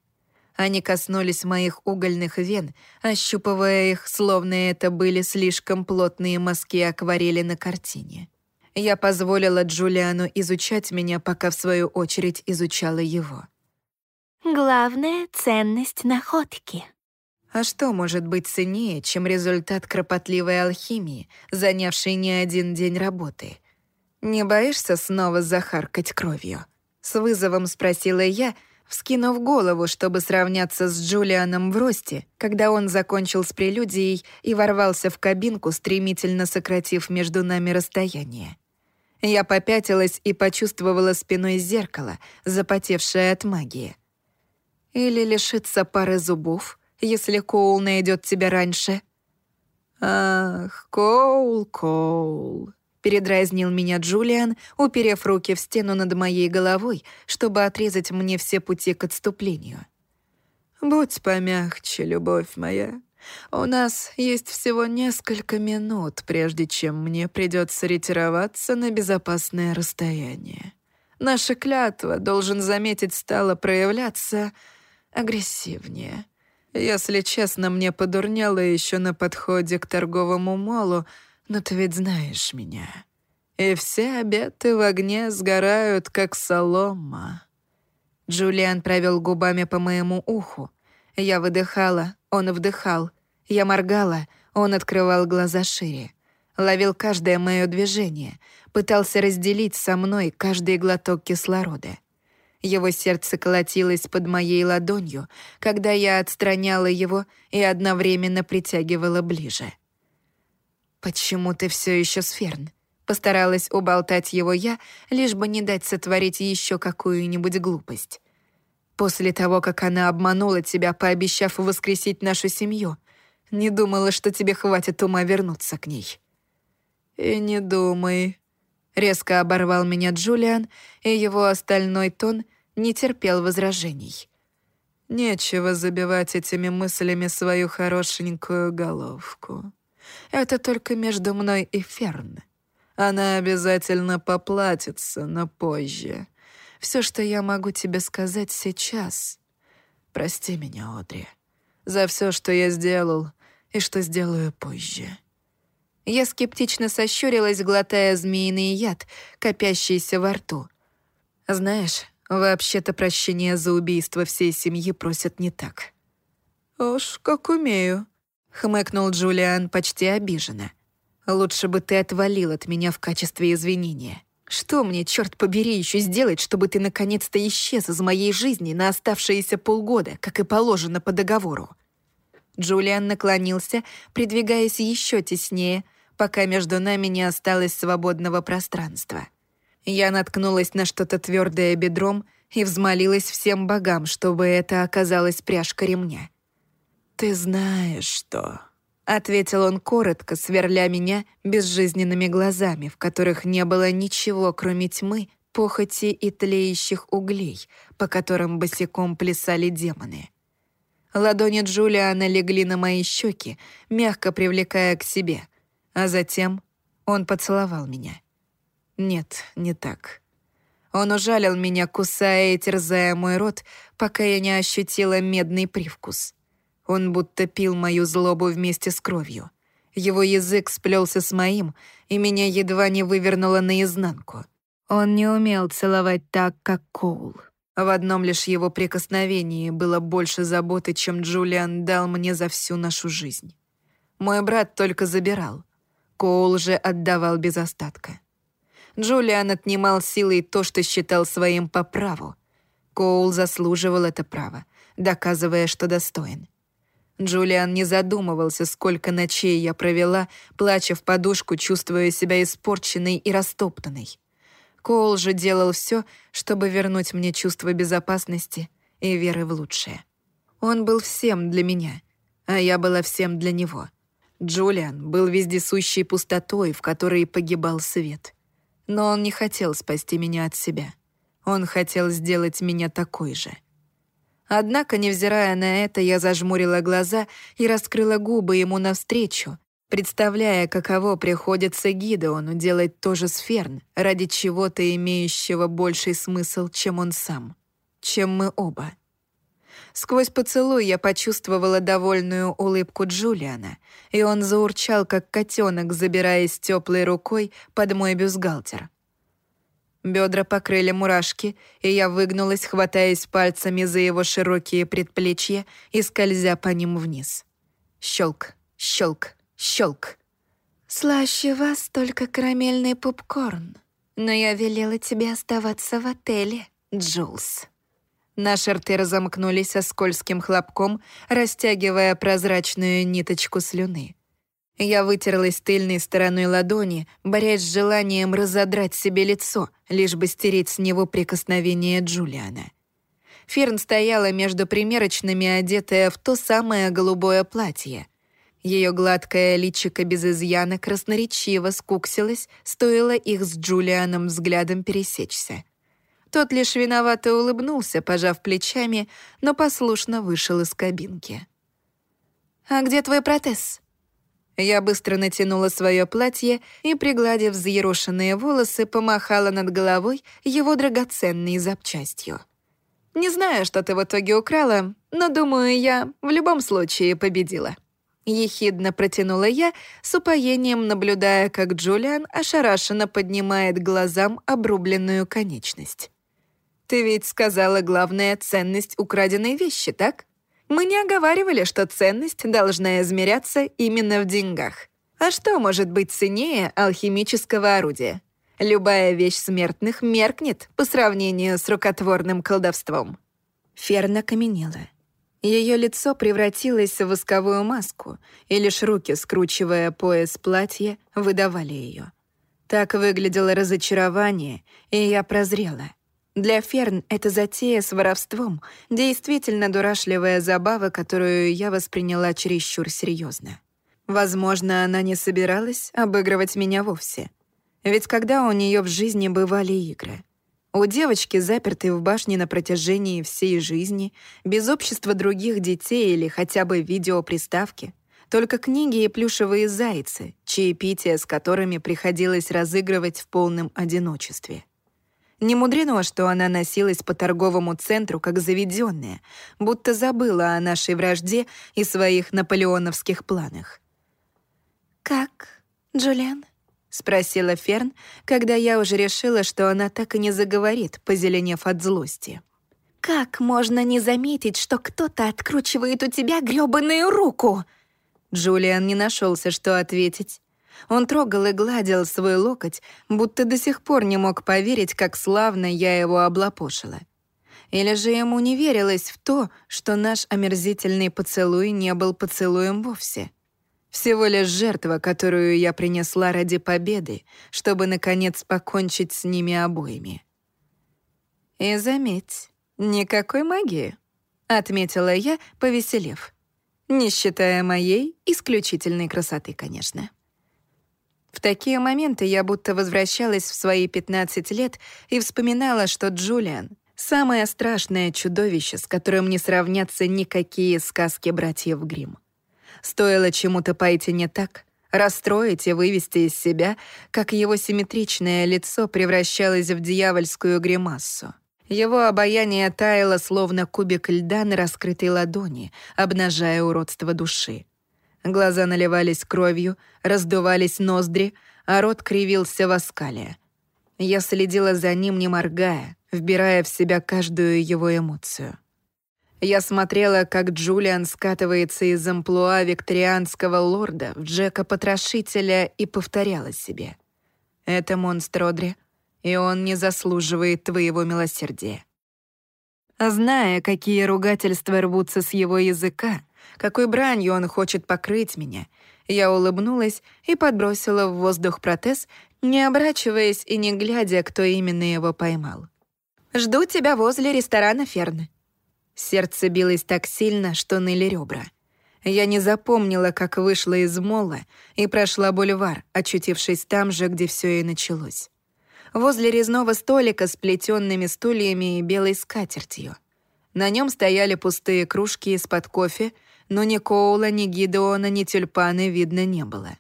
Они коснулись моих угольных вен, ощупывая их, словно это были слишком плотные мазки акварели на картине. Я позволила Джулиану изучать меня, пока в свою очередь изучала его. Главная ценность находки. А что может быть ценнее, чем результат кропотливой алхимии, занявшей не один день работы? Не боишься снова захаркать кровью? С вызовом спросила я, вскинув голову, чтобы сравняться с Джулианом в росте, когда он закончил с прелюдией и ворвался в кабинку, стремительно сократив между нами расстояние. Я попятилась и почувствовала спиной зеркало, запотевшее от магии. Или лишиться пары зубов, если Коул найдет тебя раньше. «Ах, Коул, Коул», — передразнил меня Джулиан, уперев руки в стену над моей головой, чтобы отрезать мне все пути к отступлению. «Будь помягче, любовь моя. У нас есть всего несколько минут, прежде чем мне придется ретироваться на безопасное расстояние. Наша клятва, должен заметить, стала проявляться агрессивнее. Если честно, мне подурнело еще на подходе к торговому молу, но ты ведь знаешь меня. И все обеты в огне сгорают, как солома. Джулиан провел губами по моему уху. Я выдыхала, он вдыхал. Я моргала, он открывал глаза шире. Ловил каждое мое движение, пытался разделить со мной каждый глоток кислорода. Его сердце колотилось под моей ладонью, когда я отстраняла его и одновременно притягивала ближе. «Почему ты все еще сферн?» Постаралась уболтать его я, лишь бы не дать сотворить еще какую-нибудь глупость. После того, как она обманула тебя, пообещав воскресить нашу семью, не думала, что тебе хватит ума вернуться к ней. «И не думай», — резко оборвал меня Джулиан, и его остальной тон — не терпел возражений. Нечего забивать этими мыслями свою хорошенькую головку. Это только между мной и Ферн. Она обязательно поплатится, но позже. Все, что я могу тебе сказать сейчас. Прости меня, Одри, за все, что я сделал и что сделаю позже. Я скептично сощурилась, глотая змеиный яд, копящийся во рту. Знаешь, Вообще-то прощения за убийство всей семьи просят не так. «Уж как умею», — хмыкнул Джулиан почти обиженно. «Лучше бы ты отвалил от меня в качестве извинения. Что мне, черт побери, еще сделать, чтобы ты наконец-то исчез из моей жизни на оставшиеся полгода, как и положено по договору?» Джулиан наклонился, придвигаясь еще теснее, пока между нами не осталось свободного пространства. Я наткнулась на что-то твердое бедром и взмолилась всем богам, чтобы это оказалась пряжка ремня. «Ты знаешь что...» — ответил он коротко, сверля меня безжизненными глазами, в которых не было ничего, кроме тьмы, похоти и тлеющих углей, по которым босиком плясали демоны. Ладони Джулиана легли на мои щеки, мягко привлекая к себе, а затем он поцеловал меня. Нет, не так. Он ужалил меня, кусая и терзая мой рот, пока я не ощутила медный привкус. Он будто пил мою злобу вместе с кровью. Его язык сплелся с моим, и меня едва не вывернуло наизнанку. Он не умел целовать так, как Коул. В одном лишь его прикосновении было больше заботы, чем Джулиан дал мне за всю нашу жизнь. Мой брат только забирал. Коул же отдавал без остатка. Джулиан отнимал силой то, что считал своим по праву. Коул заслуживал это право, доказывая, что достоин. Джулиан не задумывался, сколько ночей я провела, плача в подушку, чувствуя себя испорченной и растоптанной. Коул же делал все, чтобы вернуть мне чувство безопасности и веры в лучшее. Он был всем для меня, а я была всем для него. Джулиан был вездесущей пустотой, в которой погибал свет. Но он не хотел спасти меня от себя. Он хотел сделать меня такой же. Однако, невзирая на это, я зажмурила глаза и раскрыла губы ему навстречу, представляя, каково приходится Гидеону делать то же с Ферн, ради чего-то имеющего больший смысл, чем он сам, чем мы оба. Сквозь поцелуй я почувствовала довольную улыбку Джулиана, и он заурчал, как котенок, забираясь теплой рукой под мой бюстгальтер. Бедра покрыли мурашки, и я выгнулась, хватаясь пальцами за его широкие предплечья и скользя по ним вниз. Щелк, щелк, Щелк. «Слаще вас только карамельный попкорн, но я велела тебе оставаться в отеле, Джулс». Наши рты разомкнулись со скользким хлопком, растягивая прозрачную ниточку слюны. Я вытерлась тыльной стороной ладони, борясь с желанием разодрать себе лицо, лишь бы стереть с него прикосновение Джулиана. Ферн стояла между примерочными, одетая в то самое голубое платье — ее гладкое личико без изъяна красноречиво скуксилось, стоило их с Джулианом взглядом пересечься. Тот лишь виновато улыбнулся, пожав плечами, но послушно вышел из кабинки. «А где твой протез?» Я быстро натянула свое платье и, пригладив взъерошенные волосы, помахала над головой его драгоценной запчастью. «Не знаю, что ты в итоге украла, но, думаю, я в любом случае победила». Ехидно протянула я, с упоением наблюдая, как Джулиан ошарашенно поднимает глазам обрубленную конечность. «Ты ведь сказала главная ценность украденной вещи, так? Мы не оговаривали, что ценность должна измеряться именно в деньгах. А что может быть ценнее алхимического орудия? Любая вещь смертных меркнет по сравнению с рукотворным колдовством». Ферна каменела. Ее лицо превратилось в восковую маску, и лишь руки, скручивая пояс платья, выдавали ее. Так выглядело разочарование, и я прозрела. Для Ферн это затея с воровством, действительно дурашливая забава, которую я восприняла чересчур серьезно. Возможно, она не собиралась обыгрывать меня вовсе. Ведь когда у нее в жизни бывали игры — у девочки, запертой в башне на протяжении всей жизни, без общества других детей или хотя бы видеоприставки, только книги и плюшевые зайцы, чаепития с которыми приходилось разыгрывать в полном одиночестве. Не мудрено, что она носилась по торговому центру как заведенная, будто забыла о нашей вражде и своих наполеоновских планах. «Как, Джулиан?» — спросила Ферн, когда я уже решила, что она так и не заговорит, позеленев от злости. «Как можно не заметить, что кто-то откручивает у тебя грёбаную руку?» Джулиан не нашелся, что ответить. Он трогал и гладил свой локоть, будто до сих пор не мог поверить, как славно я его облапошила. Или же ему не верилось в то, что наш омерзительный поцелуй не был поцелуем вовсе. Всего лишь жертва, которую я принесла ради победы, чтобы, наконец, покончить с ними обоими. И заметь, никакой магии, — отметила я, повеселев. Не считая моей исключительной красоты, конечно. В такие моменты я будто возвращалась в свои 15 лет и вспоминала, что Джулиан — самое страшное чудовище, с которым не сравнятся никакие сказки братьев Гримм. Стоило чему-то пойти не так, расстроить и вывести из себя, как его симметричное лицо превращалось в дьявольскую гримассу. Его обаяние таяло, словно кубик льда на раскрытой ладони, обнажая уродство души. Глаза наливались кровью, раздувались ноздри, а рот кривился в оскале. Я следила за ним, не моргая, вбирая в себя каждую его эмоцию. Я смотрела, как Джулиан скатывается из амплуа викторианского лорда в Джека-потрошителя и повторяла себе. «Это монстр Одри, и он не заслуживает твоего милосердия». А зная, какие ругательства рвутся с его языка, какой бранью он хочет покрыть меня, я улыбнулась и подбросила в воздух протез, не оборачиваясь и не глядя, кто именно его поймал. «Жду тебя возле ресторана Ферны». Сердце билось так сильно, что ныли ребра. Я не запомнила, как вышла из мола и прошла бульвар, очутившись там же, где все и началось. Возле резного столика с плетенными стульями и белой скатертью. На нем стояли пустые кружки из-под кофе — но ни Коула, ни Гидеона, ни тюльпаны видно не было.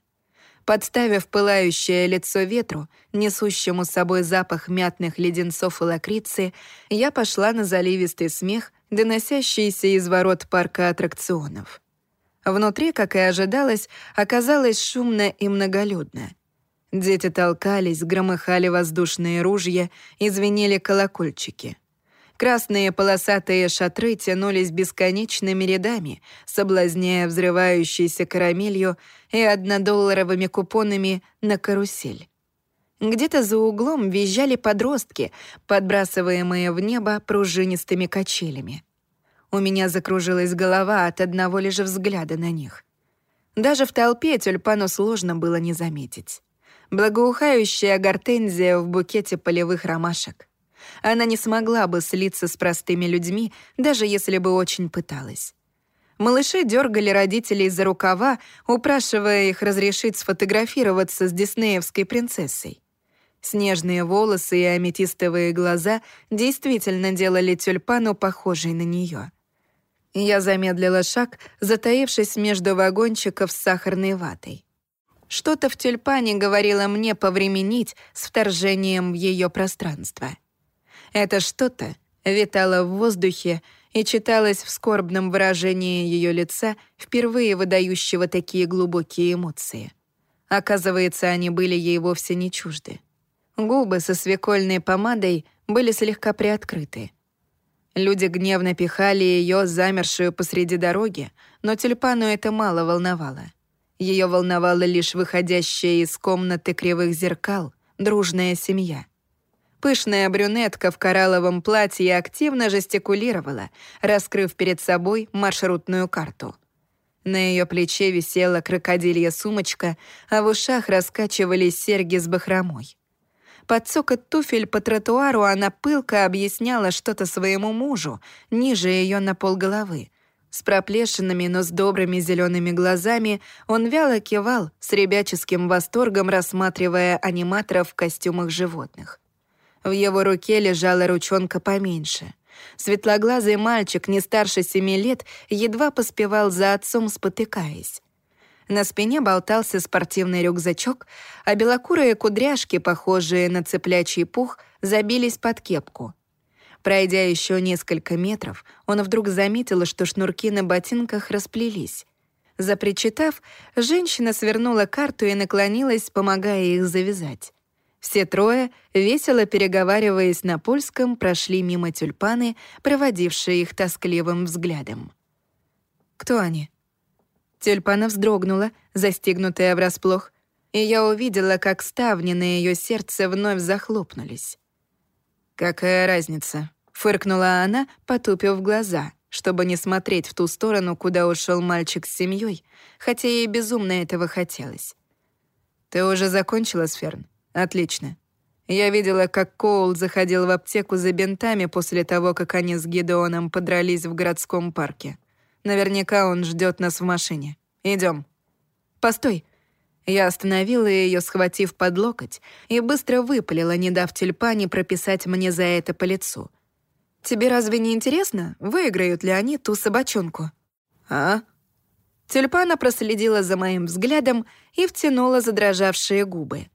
Подставив пылающее лицо ветру, несущему с собой запах мятных леденцов и лакрицы, я пошла на заливистый смех, доносящийся из ворот парка аттракционов. Внутри, как и ожидалось, оказалось шумно и многолюдно. Дети толкались, громыхали воздушные ружья и колокольчики — Красные полосатые шатры тянулись бесконечными рядами, соблазняя взрывающейся карамелью и однодолларовыми купонами на карусель. Где-то за углом визжали подростки, подбрасываемые в небо пружинистыми качелями. У меня закружилась голова от одного лишь взгляда на них. Даже в толпе тюльпану сложно было не заметить. Благоухающая гортензия в букете полевых ромашек. Она не смогла бы слиться с простыми людьми, даже если бы очень пыталась. Малыши дергали родителей за рукава, упрашивая их разрешить сфотографироваться с диснеевской принцессой. Снежные волосы и аметистовые глаза действительно делали тюльпану похожей на нее. Я замедлила шаг, затаившись между вагончиков с сахарной ватой. Что-то в тюльпане говорило мне повременить с вторжением в ее пространство. Это что-то витало в воздухе и читалось в скорбном выражении ее лица, впервые выдающего такие глубокие эмоции. Оказывается, они были ей вовсе не чужды. Губы со свекольной помадой были слегка приоткрыты. Люди гневно пихали ее, замершую посреди дороги, но тюльпану это мало волновало. Ее волновала лишь выходящая из комнаты кривых зеркал дружная семья — Пышная брюнетка в коралловом платье активно жестикулировала, раскрыв перед собой маршрутную карту. На ее плече висела крокодилья сумочка, а в ушах раскачивались серьги с бахромой. Под цокот туфель по тротуару она пылко объясняла что-то своему мужу, ниже ее на полголовы. С проплешинами, но с добрыми зелеными глазами он вяло кивал, с ребяческим восторгом рассматривая аниматоров в костюмах животных. В его руке лежала ручонка поменьше. Светлоглазый мальчик, не старше семи лет, едва поспевал за отцом, спотыкаясь. На спине болтался спортивный рюкзачок, а белокурые кудряшки, похожие на цыплячий пух, забились под кепку. Пройдя еще несколько метров, он вдруг заметил, что шнурки на ботинках расплелись. Запричитав, женщина свернула карту и наклонилась, помогая их завязать. Все трое, весело переговариваясь на польском, прошли мимо тюльпаны, проводившие их тоскливым взглядом. «Кто они?» Тюльпана вздрогнула, застигнутая врасплох, и я увидела, как ставни на ее сердце вновь захлопнулись. «Какая разница?» — фыркнула она, потупив глаза, чтобы не смотреть в ту сторону, куда ушел мальчик с семьей, хотя ей безумно этого хотелось. «Ты уже закончила, Сферн? Отлично. Я видела, как Коул заходил в аптеку за бинтами после того, как они с Гидеоном подрались в городском парке. Наверняка он ждет нас в машине. Идем. Постой!» Я остановила ее, схватив под локоть, и быстро выпалила, не дав тюльпане прописать мне за это по лицу. «Тебе разве не интересно, выиграют ли они ту собачонку?» «А?» Тюльпана проследила за моим взглядом и втянула задрожавшие губы.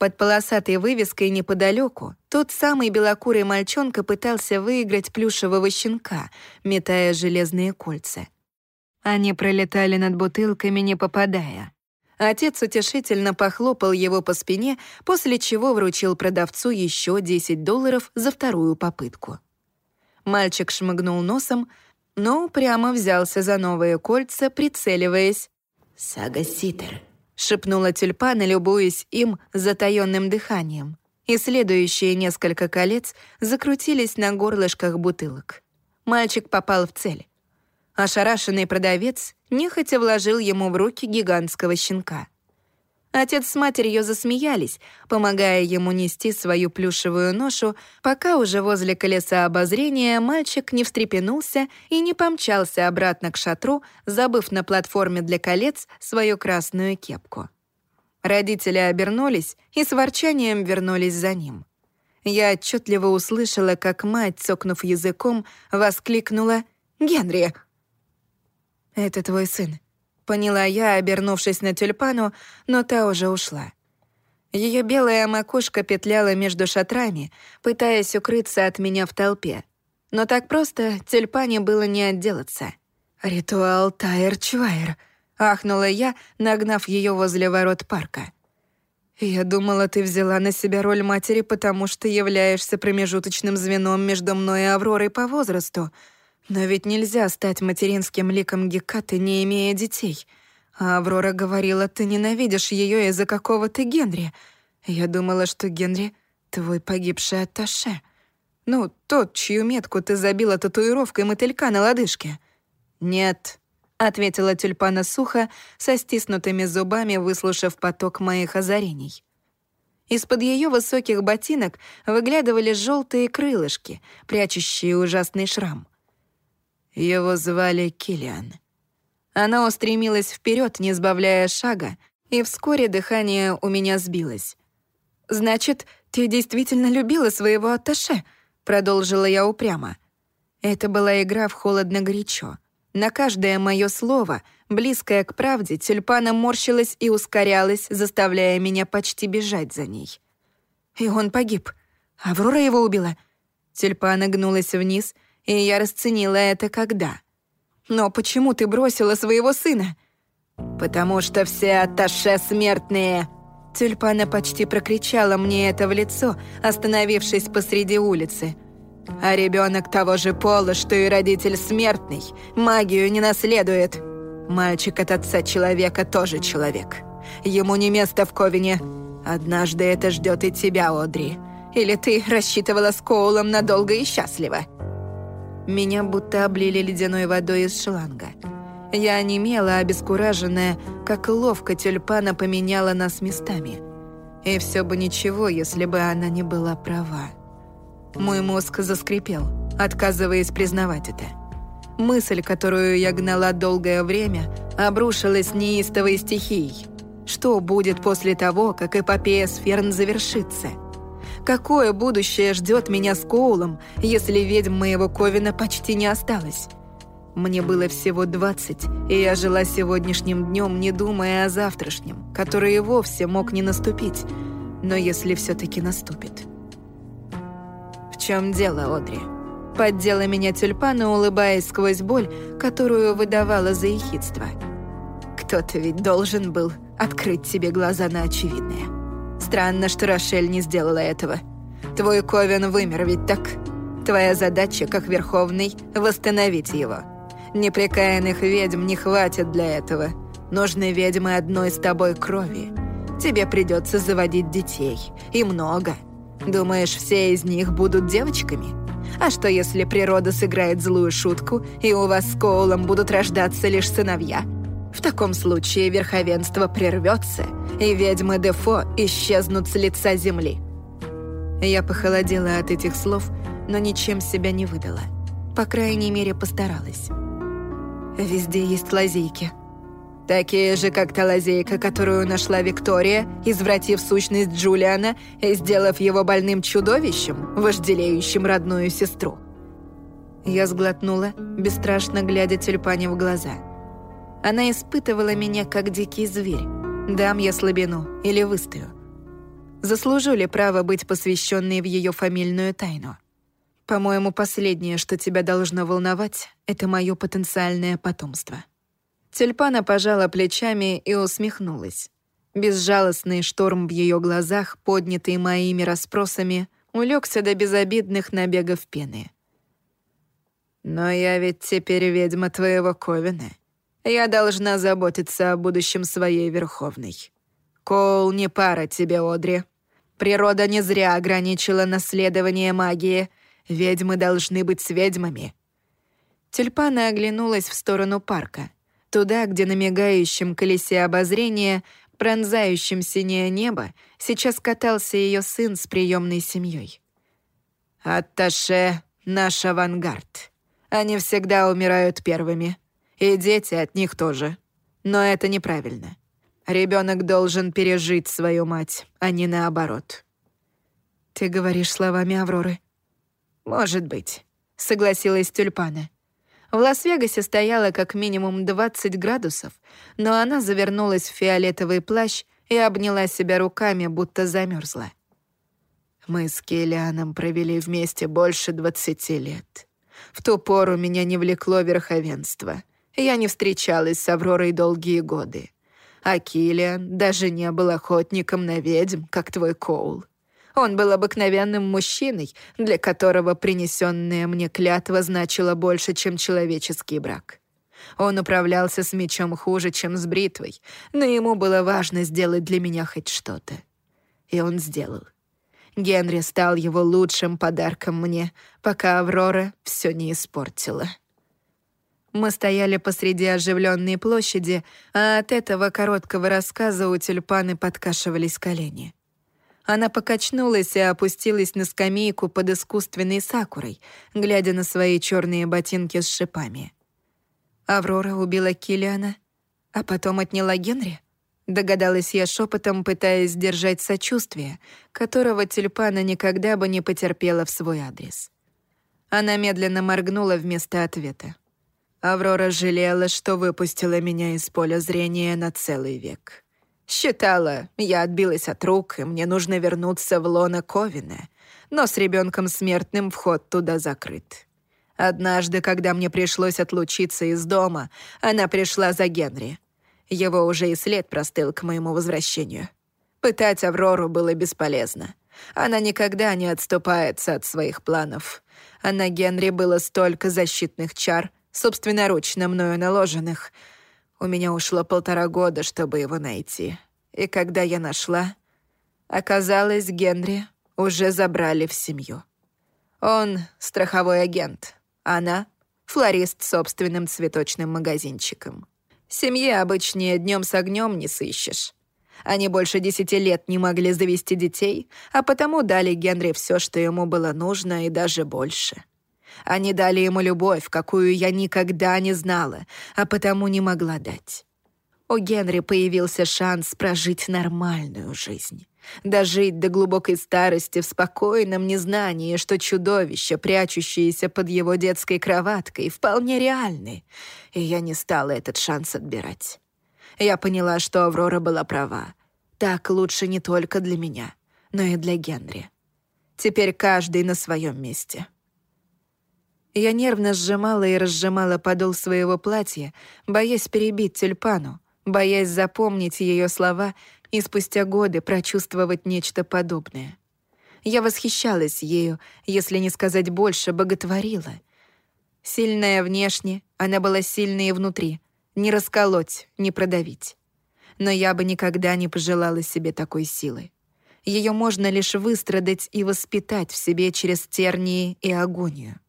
Под полосатой вывеской неподалеку тот самый белокурый мальчонка пытался выиграть плюшевого щенка, метая железные кольца. Они пролетали над бутылками, не попадая. Отец утешительно похлопал его по спине, после чего вручил продавцу еще 10 долларов за вторую попытку. Мальчик шмыгнул носом, но прямо взялся за новые кольца, прицеливаясь. «Сага-ситер», — шепнула тюльпана, любуясь им затаённым дыханием. И следующие несколько колец закрутились на горлышках бутылок. Мальчик попал в цель. Ошарашенный продавец нехотя вложил ему в руки гигантского щенка. Отец с матерью засмеялись, помогая ему нести свою плюшевую ношу, пока уже возле колеса обозрения мальчик не встрепенулся и не помчался обратно к шатру, забыв на платформе для колец свою красную кепку. Родители обернулись и с ворчанием вернулись за ним. Я отчетливо услышала, как мать, цокнув языком, воскликнула «Генри!» «Это твой сын», — поняла я, обернувшись на тюльпану, но та уже ушла. Ее белая макушка петляла между шатрами, пытаясь укрыться от меня в толпе. Но так просто тюльпане было не отделаться. «Ритуал Тайр-Чвайр», — ахнула я, нагнав ее возле ворот парка. «Я думала, ты взяла на себя роль матери, потому что являешься промежуточным звеном между мной и Авророй по возрасту», но ведь нельзя стать материнским ликом Гекаты, не имея детей. А Аврора говорила, ты ненавидишь ее из-за какого-то Генри. Я думала, что Генри — твой погибший атташе. Ну, тот, чью метку ты забила татуировкой мотылька на лодыжке. «Нет», — ответила тюльпана сухо, со стиснутыми зубами, выслушав поток моих озарений. Из-под ее высоких ботинок выглядывали желтые крылышки, прячущие ужасный шрам. Его звали Килиан. Она устремилась вперед, не сбавляя шага, и вскоре дыхание у меня сбилось. «Значит, ты действительно любила своего атташе?» — продолжила я упрямо. Это была игра в холодно-горячо. На каждое мое слово, близкое к правде, тюльпана морщилась и ускорялась, заставляя меня почти бежать за ней. И он погиб. Аврора его убила. Тюльпана гнулась вниз — и я расценила это когда. Но почему ты бросила своего сына? Потому что все атташе смертные. Тюльпана почти прокричала мне это в лицо, остановившись посреди улицы. А ребенок того же пола, что и родитель смертный, магию не наследует. Мальчик от отца человека тоже человек. Ему не место в Ковине. Однажды это ждет и тебя, Одри. Или ты рассчитывала с Коулом надолго и счастливо?» Меня будто облили ледяной водой из шланга. Я онемела, обескураженная, как ловко тюльпана поменяла нас местами. И все бы ничего, если бы она не была права. Мой мозг заскрипел, отказываясь признавать это. Мысль, которую я гнала долгое время, обрушилась неистовой стихией. Что будет после того, как эпопея Сферн завершится? Какое будущее ждет меня с Коулом, если ведьм моего Ковина почти не осталось? Мне было всего 20, и я жила сегодняшним днем, не думая о завтрашнем, который и вовсе мог не наступить, но если все-таки наступит. В чем дело, Одри? Поддела меня тюльпана, улыбаясь сквозь боль, которую выдавала за ехидство. Кто-то ведь должен был открыть тебе глаза на очевидное. Странно, что Рошель не сделала этого. Твой Ковен вымер, ведь так? Твоя задача, как Верховный, восстановить его. Непрекаянных ведьм не хватит для этого. Нужны ведьмы одной с тобой крови. Тебе придется заводить детей. И много. Думаешь, все из них будут девочками? А что, если природа сыграет злую шутку, и у вас с Коулом будут рождаться лишь сыновья? В таком случае верховенство прервется, и ведьмы Дефо исчезнут с лица земли. Я похолодела от этих слов, но ничем себя не выдала. По крайней мере, постаралась. Везде есть лазейки. Такие же, как та лазейка, которую нашла Виктория, извратив сущность Джулиана и сделав его больным чудовищем, вожделеющим родную сестру. Я сглотнула, бесстрашно глядя тюльпане в глаза. Она испытывала меня, как дикий зверь. Дам я слабину или выстою. Заслужу ли право быть посвященной в ее фамильную тайну? По-моему, последнее, что тебя должно волновать, это мое потенциальное потомство. Тюльпана пожала плечами и усмехнулась. Безжалостный шторм в ее глазах, поднятый моими расспросами, улегся до безобидных набегов пены. «Но я ведь теперь ведьма твоего Ковина. Я должна заботиться о будущем своей Верховной. Коул не пара тебе, Одри. Природа не зря ограничила наследование магии — Ведьмы должны быть с ведьмами». Тюльпана оглянулась в сторону парка, туда, где на мигающем колесе обозрения, пронзающем синее небо, сейчас катался ее сын с приемной семьей. «Атташе — наш авангард. Они всегда умирают первыми. И дети от них тоже. Но это неправильно. Ребенок должен пережить свою мать, а не наоборот». «Ты говоришь словами Авроры», «Может быть», — согласилась Тюльпана. В Лас-Вегасе стояло как минимум 20 градусов, но она завернулась в фиолетовый плащ и обняла себя руками, будто замерзла. Мы с Келлианом провели вместе больше 20 лет. В ту пору меня не влекло верховенство. Я не встречалась с Авророй долгие годы. А Киллиан даже не был охотником на ведьм, как твой Коул. Он был обыкновенным мужчиной, для которого принесенная мне клятва значила больше, чем человеческий брак. Он управлялся с мечом хуже, чем с бритвой, но ему было важно сделать для меня хоть что-то. И он сделал. Генри стал его лучшим подарком мне, пока Аврора все не испортила. Мы стояли посреди оживленной площади, а от этого короткого рассказа у тюльпаны подкашивались колени. Она покачнулась и опустилась на скамейку под искусственной сакурой, глядя на свои черные ботинки с шипами. Аврора убила Килиана, а потом отняла Генри? Догадалась я шепотом, пытаясь сдержать сочувствие, которого тюльпана никогда бы не потерпела в свой адрес. Она медленно моргнула вместо ответа. Аврора жалела, что выпустила меня из поля зрения на целый век. Считала, я отбилась от рук, и мне нужно вернуться в лоно Ковина. Но с ребенком смертным вход туда закрыт. Однажды, когда мне пришлось отлучиться из дома, она пришла за Генри. Его уже и след простыл к моему возвращению. Пытать Аврору было бесполезно. Она никогда не отступается от своих планов. А на Генри было столько защитных чар, собственноручно мною наложенных — у меня ушло полтора года, чтобы его найти. И когда я нашла, оказалось, Генри уже забрали в семью. Он страховой агент, она — флорист с собственным цветочным магазинчиком. Семьи обычнее днем с огнем не сыщешь. Они больше десяти лет не могли завести детей, а потому дали Генри все, что ему было нужно, и даже больше. Они дали ему любовь, какую я никогда не знала, а потому не могла дать. У Генри появился шанс прожить нормальную жизнь. Дожить до глубокой старости в спокойном незнании, что чудовища, прячущиеся под его детской кроваткой, вполне реальны. И я не стала этот шанс отбирать. Я поняла, что Аврора была права. Так лучше не только для меня, но и для Генри. Теперь каждый на своем месте. Я нервно сжимала и разжимала подол своего платья, боясь перебить тюльпану, боясь запомнить ее слова и спустя годы прочувствовать нечто подобное. Я восхищалась ею, если не сказать больше, боготворила. Сильная внешне, она была сильной и внутри. Не расколоть, не продавить. Но я бы никогда не пожелала себе такой силы. Ее можно лишь выстрадать и воспитать в себе через тернии и агонию.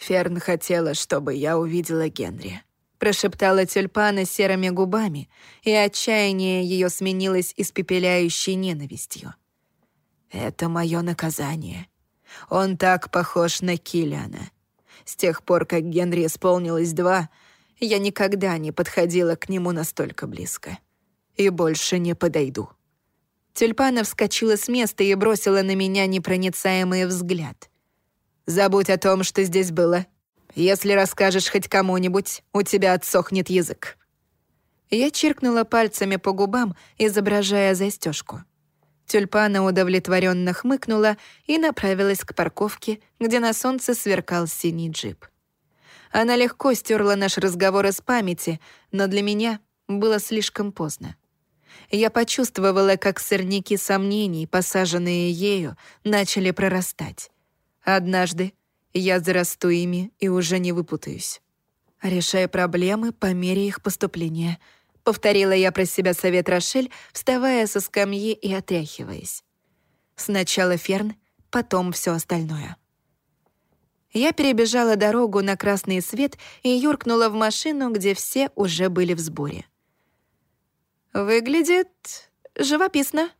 Ферн хотела, чтобы я увидела Генри. Прошептала тюльпана серыми губами, и отчаяние ее сменилось испепеляющей ненавистью. «Это мое наказание. Он так похож на Киллиана. С тех пор, как Генри исполнилось два, я никогда не подходила к нему настолько близко. И больше не подойду». Тюльпана вскочила с места и бросила на меня непроницаемый взгляд. «Забудь о том, что здесь было. Если расскажешь хоть кому-нибудь, у тебя отсохнет язык». Я чиркнула пальцами по губам, изображая застежку. Тюльпана удовлетворенно хмыкнула и направилась к парковке, где на солнце сверкал синий джип. Она легко стерла наш разговор из памяти, но для меня было слишком поздно. Я почувствовала, как сорняки сомнений, посаженные ею, начали прорастать. Однажды я зарасту ими и уже не выпутаюсь. Решая проблемы по мере их поступления. Повторила я про себя совет Рошель, вставая со скамьи и отряхиваясь. Сначала Ферн, потом все остальное. Я перебежала дорогу на красный свет и юркнула в машину, где все уже были в сборе. «Выглядит живописно», —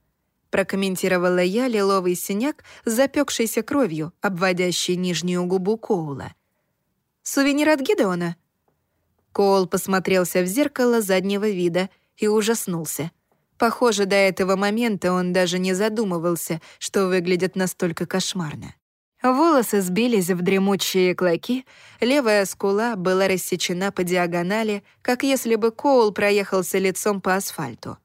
прокомментировала я лиловый синяк с запекшейся кровью, обводящий нижнюю губу Коула. «Сувенир от Гидеона?» Коул посмотрелся в зеркало заднего вида и ужаснулся. Похоже, до этого момента он даже не задумывался, что выглядит настолько кошмарно. Волосы сбились в дремучие клоки, левая скула была рассечена по диагонали, как если бы Коул проехался лицом по асфальту.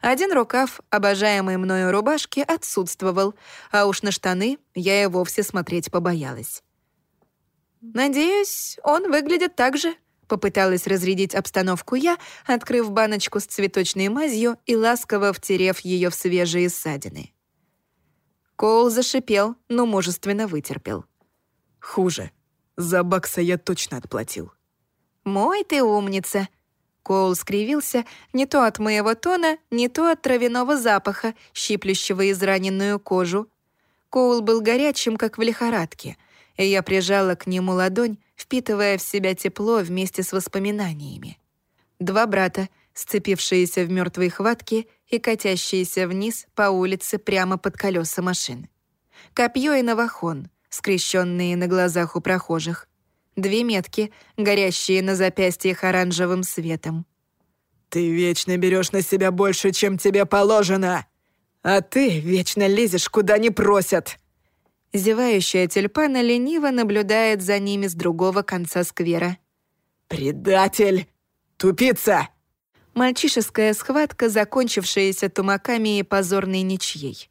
Один рукав обожаемой мною рубашки отсутствовал, а уж на штаны я и вовсе смотреть побоялась. «Надеюсь, он выглядит так же», — попыталась разрядить обстановку я, открыв баночку с цветочной мазью и ласково втерев ее в свежие ссадины. Коул зашипел, но мужественно вытерпел. «Хуже. За бакса я точно отплатил». «Мой ты умница!» Коул скривился не то от моего тона, не то от травяного запаха, щиплющего израненную кожу. Коул был горячим, как в лихорадке, и я прижала к нему ладонь, впитывая в себя тепло вместе с воспоминаниями. Два брата, сцепившиеся в мертвой хватке и катящиеся вниз по улице прямо под колеса машин. Копье и новохон, скрещенные на глазах у прохожих. Две метки, горящие на запястьях оранжевым светом. «Ты вечно берешь на себя больше, чем тебе положено! А ты вечно лезешь, куда не просят!» Зевающая тюльпана лениво наблюдает за ними с другого конца сквера. «Предатель! Тупица!» Мальчишеская схватка, закончившаяся тумаками и позорной ничьей.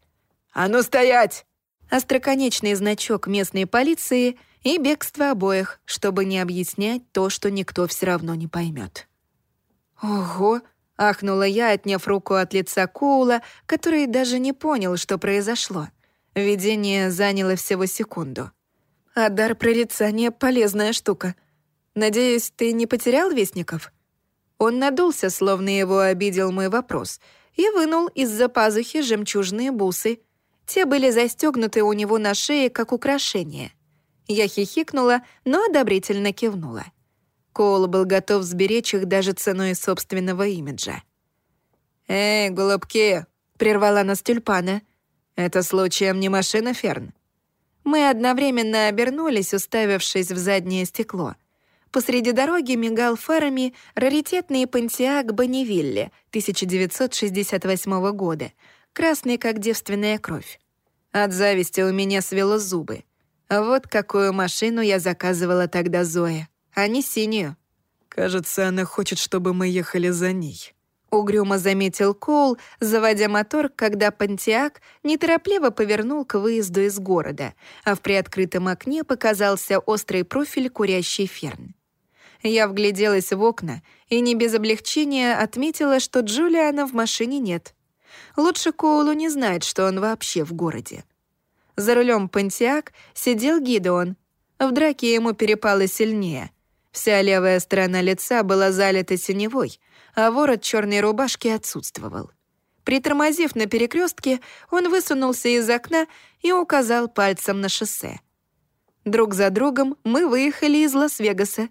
«А ну стоять!» Остроконечный значок местной полиции и бегство обоих, чтобы не объяснять то, что никто все равно не поймет. «Ого!» — ахнула я, отняв руку от лица Коула, который даже не понял, что произошло. Видение заняло всего секунду. «А дар прорицания — полезная штука. Надеюсь, ты не потерял вестников?» Он надулся, словно его обидел мой вопрос, и вынул из-за пазухи жемчужные бусы. Те были застегнуты у него на шее, как украшение. Я хихикнула, но одобрительно кивнула. Коул был готов сберечь их даже ценой собственного имиджа. «Эй, голубки!» — прервала нас тюльпана. «Это случаем не машина Ферн?» Мы одновременно обернулись, уставившись в заднее стекло — Посреди дороги мигал фарами раритетный пантеак Бонневилле 1968 года, красный, как девственная кровь. От зависти у меня свело зубы. Вот какую машину я заказывала тогда Зоя, а не синюю. «Кажется, она хочет, чтобы мы ехали за ней», — угрюмо заметил Коул, заводя мотор, когда Пантиак неторопливо повернул к выезду из города, а в приоткрытом окне показался острый профиль курящей ферн. Я вгляделась в окна и не без облегчения отметила, что Джулиана в машине нет. Лучше Коулу не знать, что он вообще в городе. За рулем Пантиак сидел Гидеон. В драке ему перепало сильнее. Вся левая сторона лица была залита синевой, а ворот черной рубашки отсутствовал. Притормозив на перекрестке, он высунулся из окна и указал пальцем на шоссе. Друг за другом мы выехали из Лас-Вегаса.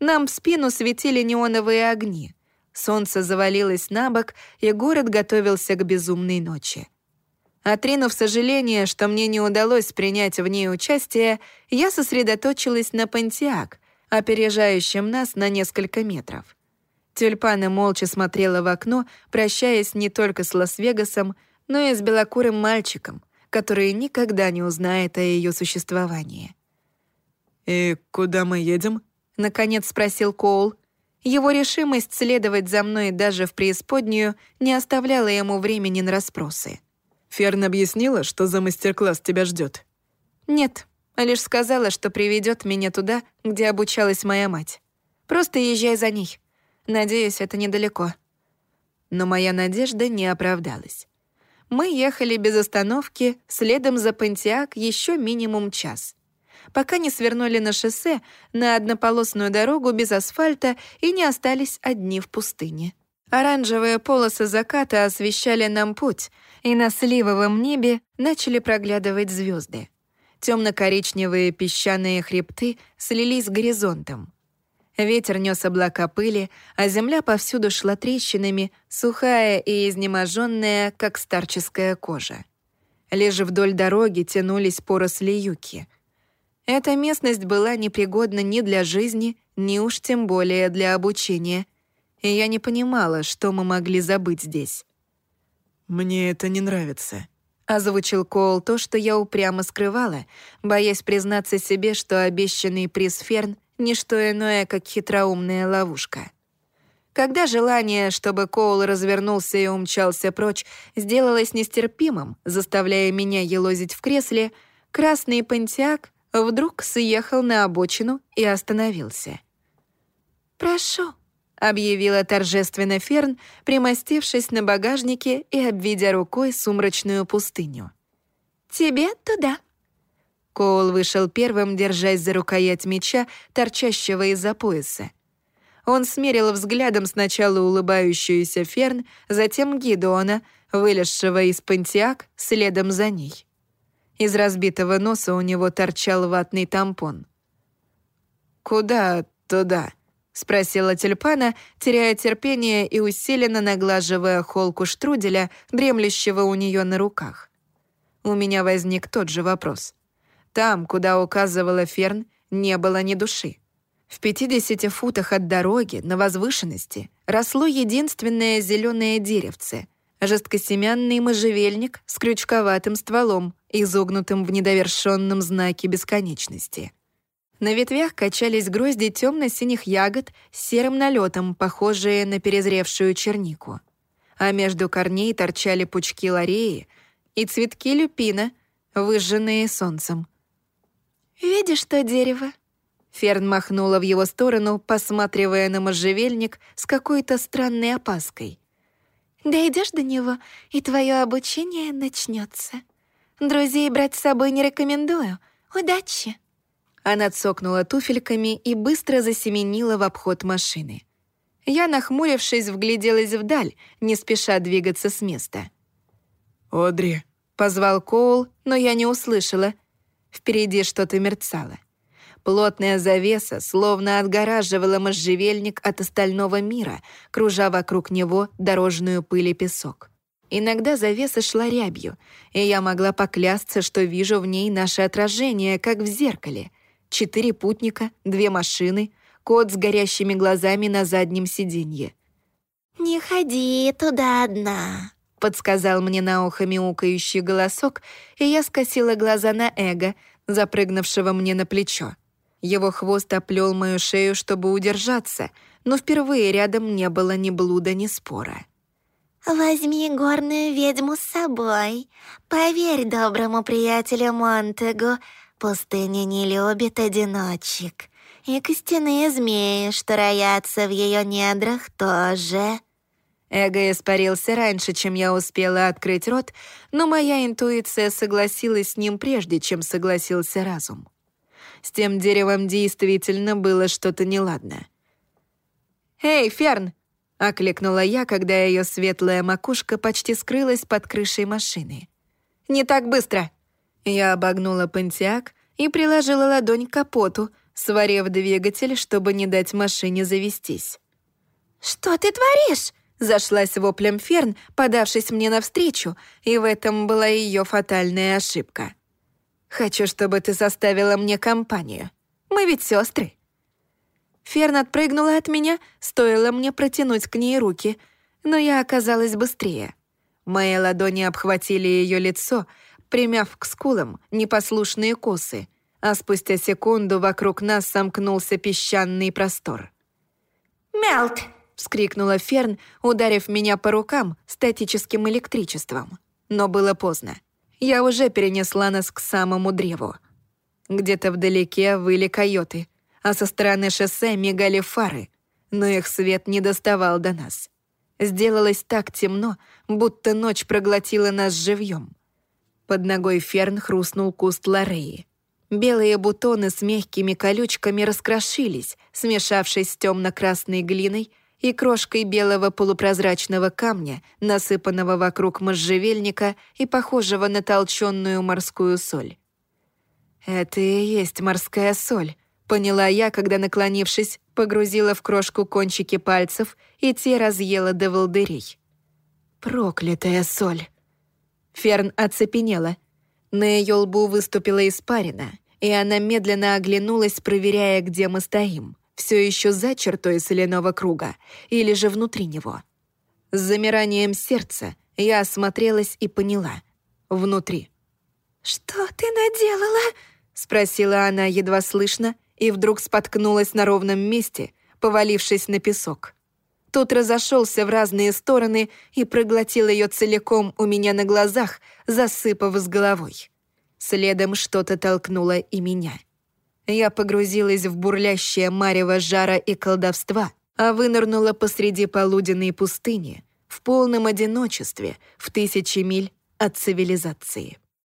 Нам в спину светили неоновые огни. Солнце завалилось на бок, и город готовился к безумной ночи. Отринув сожаление, что мне не удалось принять в ней участие, я сосредоточилась на Пантиак, опережающем нас на несколько метров. Тюльпана молча смотрела в окно, прощаясь не только с Лас-Вегасом, но и с белокурым мальчиком, который никогда не узнает о ее существовании. «И куда мы едем?» — наконец спросил Коул. Его решимость следовать за мной даже в преисподнюю не оставляла ему времени на расспросы. «Ферн объяснила, что за мастер-класс тебя ждет. «Нет, а лишь сказала, что приведет меня туда, где обучалась моя мать. Просто езжай за ней. Надеюсь, это недалеко. Но моя надежда не оправдалась. Мы ехали без остановки, следом за Пантиак еще минимум час. Пока не свернули на шоссе, на однополосную дорогу без асфальта и не остались одни в пустыне. Оранжевые полосы заката освещали нам путь, и на сливовом небе начали проглядывать звезды. Темно-коричневые песчаные хребты слились с горизонтом. Ветер нес облака пыли, а земля повсюду шла трещинами, сухая и изнеможенная, как старческая кожа. Лишь вдоль дороги тянулись поросли юки. Эта местность была непригодна ни для жизни, ни уж тем более для обучения, и я не понимала, что мы могли забыть здесь. «Мне это не нравится», — озвучил Коул то, что я упрямо скрывала, боясь признаться себе, что обещанный приз Ферн — не что иное, как хитроумная ловушка. Когда желание, чтобы Коул развернулся и умчался прочь, сделалось нестерпимым, заставляя меня елозить в кресле, красный пантиак вдруг съехал на обочину и остановился. «Прошу», — объявила торжественно Ферн, примостившись на багажнике и обведя рукой сумрачную пустыню. «Тебе туда». Коул вышел первым, держась за рукоять меча, торчащего из-за пояса. Он смерил взглядом сначала улыбающуюся Ферн, затем Гидона, вылезшего из пантиак, следом за ней. Из разбитого носа у него торчал ватный тампон. «Куда туда?» — спросила тюльпана, теряя терпение и усиленно наглаживая холку штруделя, дремлющего у нее на руках. У меня возник тот же вопрос. Там, куда указывала Ферн, не было ни души. В 50 футах от дороги, на возвышенности, росло единственное зеленое деревце — жесткосемянный можжевельник с крючковатым стволом, изогнутым в недовершенном знаке бесконечности. На ветвях качались грозди темно-синих ягод с серым налетом, похожие на перезревшую чернику. А между корней торчали пучки лареи и цветки люпина, выжженные солнцем — «Видишь то дерево?» Ферн махнула в его сторону, посматривая на можжевельник с какой-то странной опаской. «Дойдешь до него, и твое обучение начнется. Друзей брать с собой не рекомендую. Удачи!» Она цокнула туфельками и быстро засеменила в обход машины. Я, нахмурившись, вгляделась вдаль, не спеша двигаться с места. «Одри», — позвал Коул, но я не услышала — Впереди что-то мерцало. Плотная завеса словно отгораживала можжевельник от остального мира, кружа вокруг него дорожную пыль и песок. Иногда завеса шла рябью, и я могла поклясться, что вижу в ней наше отражение, как в зеркале. Четыре путника, две машины, кот с горящими глазами на заднем сиденье. «Не ходи туда одна», — подсказал мне на ухо мяукающий голосок, и я скосила глаза на эго, запрыгнувшего мне на плечо. Его хвост оплел мою шею, чтобы удержаться, но впервые рядом не было ни блуда, ни спора. «Возьми горную ведьму с собой. Поверь доброму приятелю Монтегу, пустыня не любит одиночек. И костяные змеи, что роятся в ее недрах, тоже». Эго испарился раньше, чем я успела открыть рот, но моя интуиция согласилась с ним прежде, чем согласился разум. С тем деревом действительно было что-то неладное. «Эй, Ферн!» — окликнула я, когда ее светлая макушка почти скрылась под крышей машины. «Не так быстро!» Я обогнула Пантиак и приложила ладонь к капоту, сварив двигатель, чтобы не дать машине завестись. «Что ты творишь?» Зашлась воплем Ферн, подавшись мне навстречу, и в этом была ее фатальная ошибка. «Хочу, чтобы ты составила мне компанию. Мы ведь сестры. Ферн отпрыгнула от меня, стоило мне протянуть к ней руки, но я оказалась быстрее. Мои ладони обхватили ее лицо, примяв к скулам непослушные косы, а спустя секунду вокруг нас сомкнулся песчаный простор. «Мелт!» — вскрикнула Ферн, ударив меня по рукам статическим электричеством. Но было поздно. Я уже перенесла нас к самому древу. Где-то вдалеке выли койоты — а со стороны шоссе мигали фары, но их свет не доставал до нас. Сделалось так темно, будто ночь проглотила нас живьем. Под ногой Ферн хрустнул куст лореи. Белые бутоны с мягкими колючками раскрошились, смешавшись с темно-красной глиной и крошкой белого полупрозрачного камня, насыпанного вокруг можжевельника и похожего на толченную морскую соль. «Это и есть морская соль», Поняла я, когда, наклонившись, погрузила в крошку кончики пальцев, и те разъела до волдырей. Проклятая соль. Ферн оцепенела. На ее лбу выступила испарина, и она медленно оглянулась, проверяя, где мы стоим. Все еще за чертой соляного круга или же внутри него. С замиранием сердца я осмотрелась и поняла. Внутри. «Что ты наделала?» — спросила она едва слышно, и вдруг споткнулась на ровном месте, повалившись на песок. Тот разошелся в разные стороны и проглотил ее целиком у меня на глазах, засыпав с головой. Следом что-то толкнуло и меня. Я погрузилась в бурлящее марево жара и колдовства, а вынырнула посреди полуденной пустыни, в полном одиночестве, в тысячи миль от цивилизации.